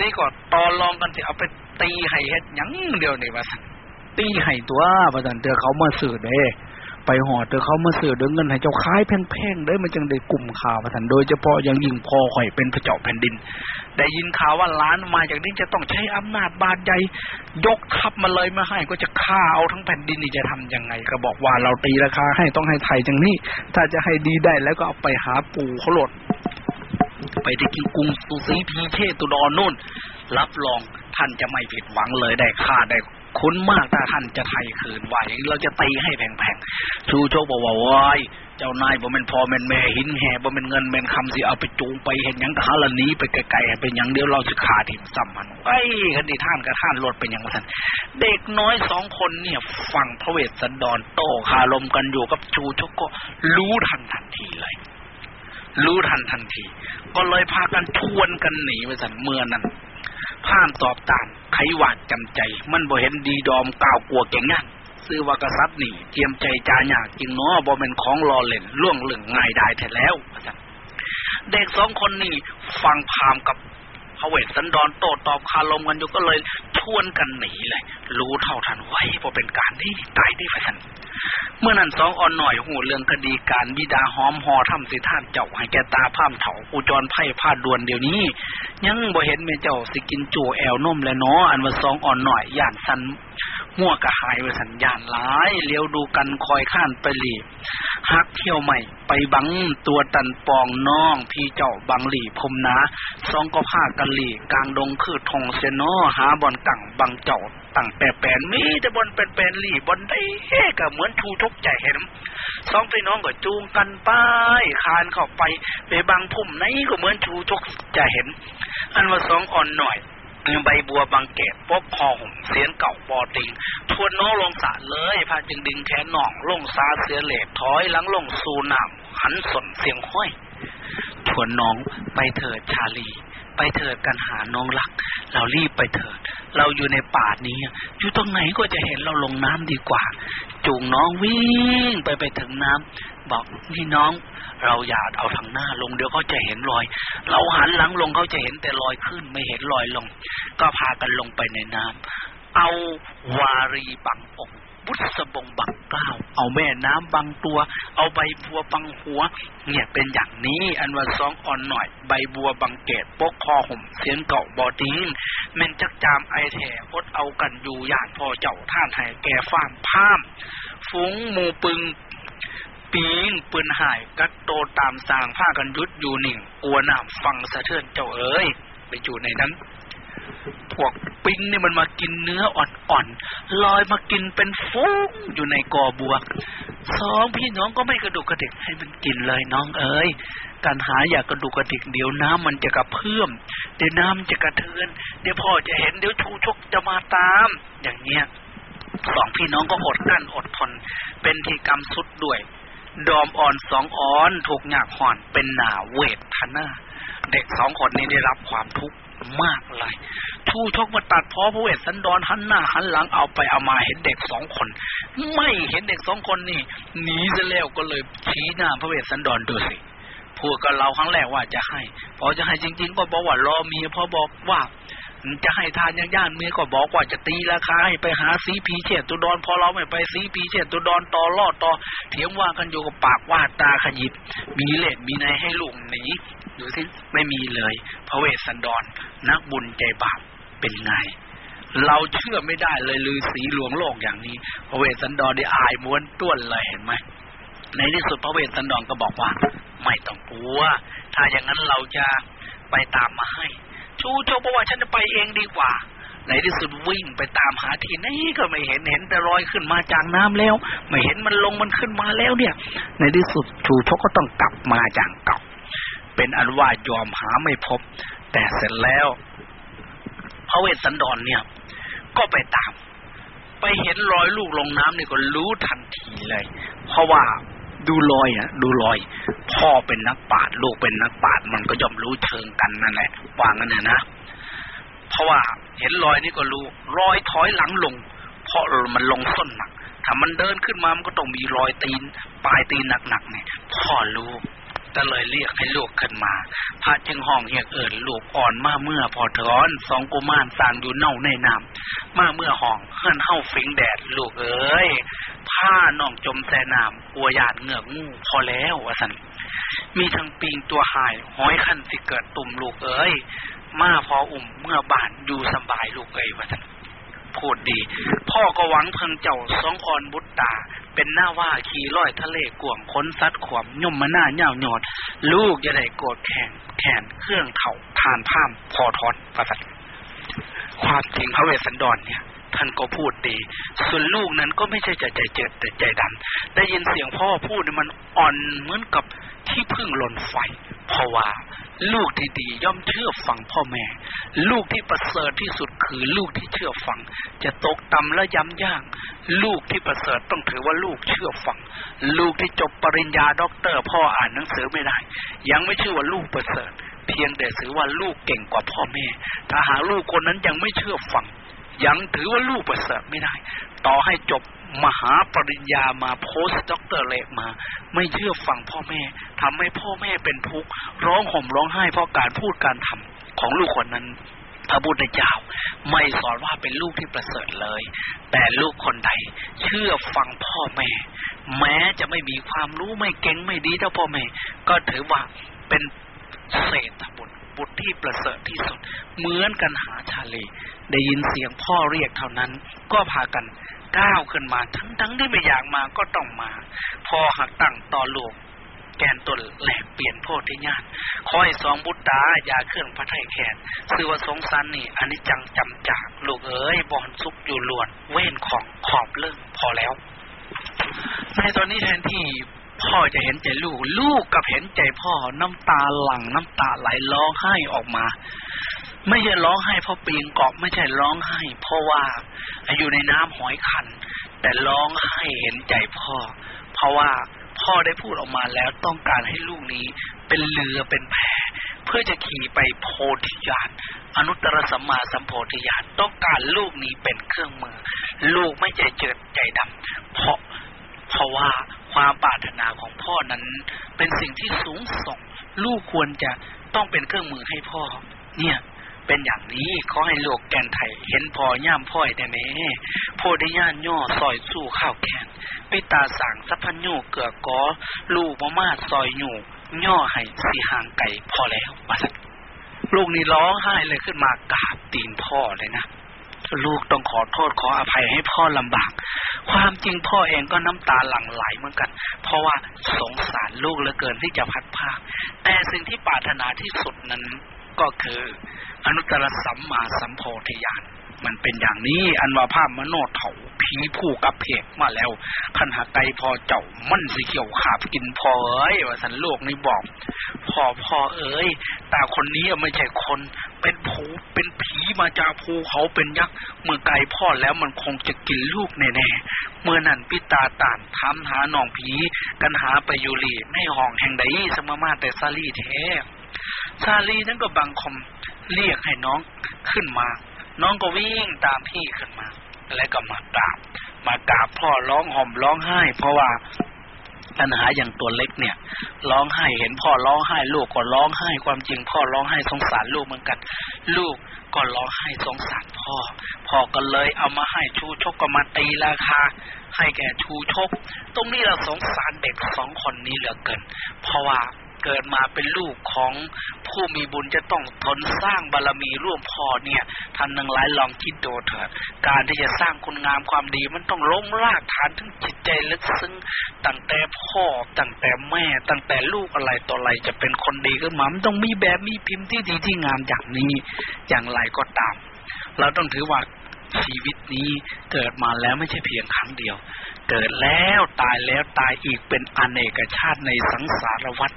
Speaker 2: นี่ก็ตอนรองกันที่เอาไปตีให้เฮ็ดยังเดียวนี่ว่าสันตีให้ตัวว่าสันเตือเขามาสื่อเด้ ไปหอดเธอเขามาเสือเดินเงินให้เจ้าค้ายแพงๆได้มันจึงได้กลุ่มข่าวมาสันโดยเฉพาะยังยิ่งพอข่อยเป็นพระเจ้าแผ่นดิน ได้ยินข่าวว่าล้านมาจากนี้จะต้องใช้อำนาจบาดใหญ่ยกทัพมาเลยมาให้ก็จะฆ่าเอาทั้งแผ่นดินนี่จะทํำยังไง ก็บอกว่าเราตีราคาให้ต้องให้ไทยจังนี้ ถ้าจะให้ดีได้แล้วก็เอาไปหาปู่เขาหลด ไปที่กิกรุงสุสีพีเชตุดอนนู่น รับรองท่านจะไม่ผิดหวังเลยได้ค่าได้ คุ้นมากถ้าท่านจะไทยคืนว่าอย่างนี้เราจะตีให้แพงๆชูโชคบอกว่าว้ายเจ้านายบ่เป็นพ่อเป็นแม่หินแห่บ่เป็นเงินเป็นคำสิเอาไปจูงไปเห็นยังกะหาละนี้ไปไกลๆเป็นอย่างเดียวเราจะขาดถิ่นซ้ำมันไอ้คดีท่านกับท่านลดเป็นอย่างนั้นเด็กน้อยสองคนเนี่ยฟังพระเวสสันดรโตคารมกันอยู่กับชูโชกก็รู้ทันทันทีเลยรู้ทันทันที ก็เลยพากันทวนกันหนีไปสันเมื่อนั้น ผ่านตอบตานไขหวาดจำใจ มันบ่เห็นดีดอมก้าวกลัวเก่งงันซื้อว่ากษัตริย์นี่เจียมใจจาหยากจริงเนาะบ่เป็นของรอเล่นล่วงลึงง่ายได้แท้แล้วเด็กสองคนนี่ฟังพามกับพระเวสสันดรโตตอบคารมกันอยู่ก็เลยชวนกันหนีเลย รู้เท่าทันไว้พอเป็นการที่ตายได้พสัน เมื่อนั้นสองอ่อนหน่อยหูเรื่องคดีการบิดาหอมหอทำสิท่านเจ้าให้แกตาพามเถาอุจรไพ่พาดดวนเดี๋ยวนี้ ยังบ่เห็นเมเจ้าสิกินจู่แอวนมและเนาะอันว่าสองอ่อนหน่อยย่านสัน มัวกระหายไว้สัญญาณหลายเลี้ยวดูกันคอยข้านไปหลีฮักเที่ยวใหม่ ไปบังตัวตันปองน้อง พี่เจ้าบังหลีพมนาสองก็ผ้ากันหลีกลางดงคือทงเซนอหาบอนกังบังเจ้าตั้งแปรแปนมีแต่บนเป็นเป็นหลีบนได้เฮก็เหมือนทูทุกใจเห็นสองพี่น้องก็จูงกันไปคานเข้าไปไปบางพุ่มไหนก็เหมือนทูทุกใจเห็น อันว่าสองอ่อนหน่อย ใบบัวบางเกตปกคอห่มเสียนเก่าปอติง ทวนน้องลงสาเลยพาจึงดึงแขนหน่องลงซาเสียเหล็กถอยหลังลงสูนามหันสนเสียงห้อยทวนน้องไปเถิดชาลี ไปเถิดกันหาน้องรัก เรารีบไปเถิด เราอยู่ในป่านี้ อยู่ตรงไหนก็จะเห็นเราลงน้ำดีกว่า จูงน้องวิ่งไปไปถึงน้ำ บอกนี่น้อง เราอย่าเอาทางหน้าลงเดี๋ยวเขาจะเห็นรอย เราหันหลังลงเขาจะเห็นแต่รอยขึ้นไม่เห็นรอยลง ก็พากันลงไปในน้ำเอาวารีบังอกบุษบงบังเกล้าเอาแม่น้ำบังตัว เอาใบบัวบังหัว เนี่ยเป็นอย่างนี้อันว่าสองอ่อนหน่อย ใบบัวบังเกตปกคอห่มเสียนเก่าบอดิงเมนจักจามไอแถอดเอากันอยู่ย่านพอเจ้าท่านไห้แก่ฟ้ามพาม ฟุ้งมูปึง ปีนปืนหายกัดโตตามสางผ้ากันยุดอยู่หนิ่งกลัวน้ำฟังสะเทือนเจ้าเอ๋ยไปอยู่ในนั้น พวกปิงนี่มันมากินเนื้ออ่อนๆลอยมากินเป็นฟุ้งอยู่ในกอบัวสองพี่น้องก็ไม่กระดุกกระดิกให้มันกินเลยน้องเอ๋ยการหาอยากกระดุกกระดิกเดี๋ยวน้ำมันจะกระเพื่อมเดี๋ยวน้ำจะกระเทือน เดี๋ยวพ่อจะเห็นเดี๋ยวชูชกจะมาตาม อย่างเนี้ยสองพี่น้องก็อดกั้นอดทน เป็นทีกรรมสุดด้วย ดอมอ่อนสองอ่อน ถูกหยากห่อนเป็นหนาเวทนาเด็กสองคนนี้ได้รับความทุกข์มากเลยชูชกมาตัดพ้อพระเวสสันดรหันหน้าหันหลังเอาไปเอามาเห็นเด็กสองคน ไม่เห็นเด็กสองคนนี่หนีซะแล้วก็เลยชี้หน้าพระเวสสันดรดูสิพูดกับเราครั้งแรกว่าจะให้ พอจะให้จริง ๆ ก็บอกว่ารอเมียพอบอกว่า จะให้ทานย่างย่านเมียก็บอกว่าจะตีราคาให้ไปหาสีพีเชตตุดอนพอเราไม่ไปสีพีเชตตุดอนต่อรอดต่อเถียงว่ากันอยู่กับปากว่าตาขยิบ มีเล็ดมีในให้ลุงหนีดูสิไม่มีเลย พระเวสสันดรนักบุญใจบาปเป็นไง เราเชื่อไม่ได้เลยลือสีหลวงโลกอย่างนี้ พระเวสสันดรได้อายม้วนต้วนเลยเห็นไหมในที่สุดพระเวสสันดรก็บอกว่า ไม่ต้องกลัว ถ้าอย่างนั้นเราจะไปตามมาให้ ชูชกบอกว่าฉันจะไปเองดีกว่าในที่สุดวิ่งไปตามหาที่ไหนก็ไม่เห็นเห็นแต่รอยขึ้นมาจากน้ำแล้ว ไม่เห็นมันลงมันขึ้นมาแล้วเนี่ย ในที่สุดชูชกก็ต้องกลับมาจากเก่า เป็นอันว่ายอมหาไม่พบ แต่เสร็จแล้วพระเวสสันดรเนี่ย ก็ไปตาม ไปเห็นรอยลูกลงน้ำนี่ก็รู้ทันทีเลย เพราะว่า ดูรอยอะ ดูรอย พ่อเป็นนักปราชญ์ลูกเป็นนักปราชญ์มันก็ย่อมรู้เชิงกันนั่นแหละวางั้นนะนะเพราะว่าเห็นรอยนี่ก็รู้รอยถอยหลังลง เพราะมันลงส้นหนักถ้ามันเดินขึ้นมามันก็ต้องมีรอยตีน ปลายตีนหนักๆเนี่ยพ่อรู้ก็เลยเรียกให้ลูกขึ้นมา พระจึงห้องเฮียเอิญลูกอ่อนมาเมื่อพอถอนสองกุมารสางอยู่เน่าในน้ำมาเมื่อห้องเฮือนเฮาฟิงแดดลูกเอ้ย ผ้าน่องจมแสน้ำกลัวหยาดเหงือกงูพอแล้ววะสันมีทั้งปิงตัวหายห้อยขันสิเกิดตุ่มลูกเอ้ยมาพออุ่มเมื่อบานอยู่สบายลูกเอ้ยวะสันพูดดี พ่อก็หวังเพิงเจ้าสองออนบุตตา เป็นหน้าว่าขี่ร้อยทะเลกวงค้นซัดขวมย่มมาหน้าเน่าหยอด ลูกจะได้โกรธแขนแขนเครื่องเข่าทานผ้ามพอทอนประสัตความจริงพระเวสสันดรเนี่ย ท่านก็พูดดี ส่วนลูกนั้นก็ไม่ใช่จใจเจ็ดแต่ใจดำได้ยินเสียงพ่อพูดมันอ่อนเหมือนกับที่พึ่งหล่นไฟ เพราะว่า ลูกที่ดีย่อมเชื่อฟังพ่อแม่ ลูกที่ประเสริฐที่สุดคือลูกที่เชื่อฟัง จะตกต่ำและย้ำย่างลูกที่ประเสริฐต้องถือว่าลูกเชื่อฟัง ลูกที่จบปริญญาด็อกเตอร์ พ่ออ่านหนังสือไม่ได้ ยังไม่ชื่อว่าลูกประเสริฐ เพียงแต่ถือว่าลูกเก่งกว่าพ่อแม่ ถ้าหาลูกคนนั้นยังไม่เชื่อฟัง ยังถือว่าลูกประเสริฐไม่ได้ ต่อให้จบมหาปริญญามา post doctor เลกมา ไม่เชื่อฟังพ่อแม่ทำให้พ่อแม่เป็นทุกข์ร้องห่มร้องไห้เพราะการพูดการทำของลูกคนนั้นพระพุทธเจ้าไม่สอนว่าเป็นลูกที่ประเสริฐเลย แต่ลูกคนใดเชื่อฟังพ่อแม่ แม้จะไม่มีความรู้ไม่เก่งไม่ดีเท่าพ่อแม่ ก็ถือว่าเป็นเชษฐบุตรบุตรที่ประเสริฐที่สุด เหมือนกัณหาชาลี ได้ยินเสียงพ่อเรียกเท่านั้น ก็พากันก้าวขึ้นมาทั้งทั้งที่ไม่อยากมาก็ต้องมา พอหักตั้งต่อลูกแกนตนแหลกเปลี่ยนโพธิญาณคอยสองบุตรดาอย่าเครื่องพระไทยแขนซื้อว่าสงสารนี่อันนี้จังจำจากลูกเอ๋ยบอนซุกอยู่ล้วน เว้นของขอบเรื่องพอแล้ว ในตอนนี้แทนที่พ่อจะเห็นใจลูก ลูกกับเห็นใจพ่อน้ำตาหลั่งน้ำตาไหลร้องไห้ออกมา ไม่ใช่ร้องไห้เพราะปีงเกาะไม่ใช่ร้องไห้ เพราะว่าอยู่ในน้ำหอยคัน แต่ร้องไห้เห็นใจพ่อ เพราะว่าพ่อได้พูดออกมาแล้วต้องการให้ลูกนี้เป็นเรือเป็นแพเพื่อจะขี่ไปโพธิญาณอนุตตรสัมมาสัมโพธิญาณต้องการลูกนี้เป็นเครื่องมือ ลูกไม่ใจเจิดใจดำเพราะเพราะว่าความปรารถนาของพ่อนั้น เป็นสิ่งที่สูงส่ง ลูกควรจะต้องเป็นเครื่องมือให้พ่อ เนี่ย เป็นอย่างนี้เขาให้โลกแกนไทยเห็นพอย่ามพ่อยแต่แม่โพธิญาณย่อซอยสู้ข้าวแขนปิตาสั่งสัพพัญญูเกือกอลูกมามาซอยอยู่ย่อให้สีหางไก่พอแล้วมาสักลูกนี่ร้องไห้เลยขึ้นมากราบตีนพ่อเลยนะลูกต้องขอโทษขออภัยให้พ่อลำบาก ความจริงพ่อเองก็น้ำตาหลั่งไหลเหมือนกัน เพราะว่าสงสารลูกเหลือเกินที่จะพัดพาแต่สิ่งที่ปรารถนาที่สุดนั้น ก็คืออนุตตรสัมมาสัมโพธิญาณมันเป็นอย่างนี้อันว่าภาพมโนเถาผีผู้กับเพกมาแล้วขันหาไกพอเจ้ามันสิเกี่ยวขาบกินพอเอ้ยว่าสันโลกนี้บอกพ่อพ่อเอ้ยแต่คนนี้ไม่ใช่คน เป็นผูเป็นผีมาจากภูเขาเป็นยักษ์เมื่อไกลพ่อแล้วมันคงจะกินลูกแน่ๆเมื่อนั้นพิตาต่านทำหาหนองผี กันหาไปยูรีไม่ห้องแห่งใดสมมาแต่ซาลีแท้ ซาลีนั้นก็บังคมเรียกให้น้องขึ้นมา น้องก็วิ่งตามพี่ขึ้นมา แล้วก็มากราบ มากราบพ่อร้องห่มร้องไห้ เพราะว่าปัญหาอย่างตัวเล็กเนี่ย ร้องไห้เห็นพ่อร้องไห้ ลูกก็ร้องไห้ความจริง พ่อร้องไห้สงสารลูกเหมือนกัน ลูกก็ร้องไห้สงสารพ่อ พ่อก็เลยเอามาให้ชูชกก็มาตีราคา ให้แก่ชูชก ตรงนี้เราสงสารเด็กสองคนนี้เหลือเกิน เพราะว่า เกิดมาเป็นลูกของผู้มีบุญจะต้องทนสร้างบารรมีร่วมพ่อเนี่ยท่านทั้งหลายลองคิดดูเถิดการที่จะสร้างคุณงามความดีมันต้องล้มรากฐานทั้งจิตใจลึกซึ้งตั้งแต่พ่อตั้งแต่แม่ ตั้งแต่ลูกอะไรต่ออะไรจะเป็นคนดีก็มามันต้องมีแบบมีพิมพ์ที่ดีที่งามอย่างนี้อย่างไรก็ตาม เราต้องถือว่าชีวิตนี้เกิดมาแล้วไม่ใช่เพียงครั้งเดียว เกิดแล้วตายแล้วตายอีกเป็นอเนกชาติในสังสารวัฏ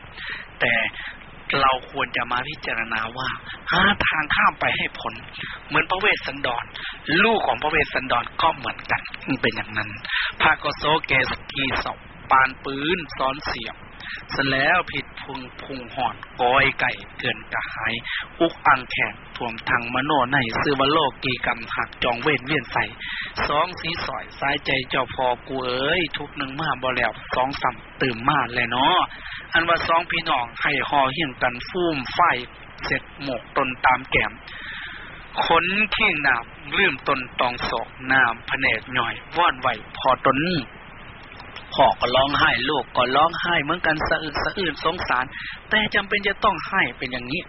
Speaker 2: แต่เราควรจะมาพิจารณาว่าหาทางข้ามไปให้พ้นเหมือนพระเวสสันดร ลูกของพระเวสสันดรก็เหมือนกันเป็นอย่างนั้นพระกโซเกสกีสอบปานปืนซ้อนเสียบ สแล้วผิดพุงพุงหอนกอยไก่เกินกระหาย อุกอังแขนท่วมทางมโนในซื้อวโลกกีกรรมหักจองเว้นเวียนใสสองสีสอยสายใจเจ้าพอกูเอ้ย ทุกหนึ่งมาบ่แล้วสองสัมตื่มมาเลยเนาะอันว่าสองพี่น้องให้หอเหี่ยงกันฟูมไฟเสร็จหมกตนตามแก้มขนข่งหนามลืมตนตองศอกนามพเนจหน่อยว่อนไหวพอตนนี่ พ่อก็ร้องไห้ลูกก็ร้องไห้เหมือนกันสะอื้นสะอื้นสงสาร แต่จำเป็นจะต้องให้เป็นอย่างนี้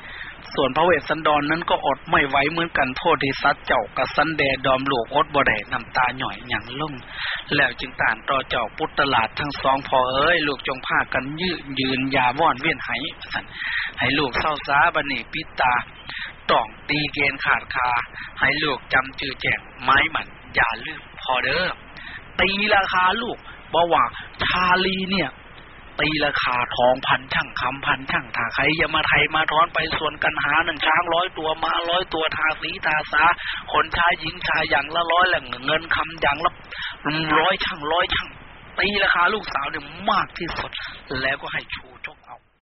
Speaker 2: ส่วนพระเวสสันดรนนั้นก็อดไม่ไหวเหมือนกันโพธิสัตว์เจ้ากับสันเดดอมลูกอดบ่ได้น้ำตาหน่อยอย่างลุ่มแล้วจึงต่านต่อเจ้าพุทธลาดทั้งสองพอเอ้ยลูกจงพากันยืดยืนยาว่อนเวียนไหสันให้ลูกเศร้าสาบันีปิตาต้องตีเกณฑ์ขาดคา ให้ลูกจำจือแจงไม้มันอย่าลืมพอเด้อตีราคาลูก บอกว่าชาลีเนี่ย ตีราคาทองพันช่างคำพันช่างถ้าใครจะมาไทยมาทอนไปส่วนกันหาหนึ่งช้างร้อยตัวมาร้อยตัวทาสีทาสาคนชายหญิงชายอย่างละร้อยแหล่งเงินคำอย่างละร้อยช่างร้อยช่างตีราคาลูกสาวเนี่ยมากที่สุดแล้วก็ให้ชู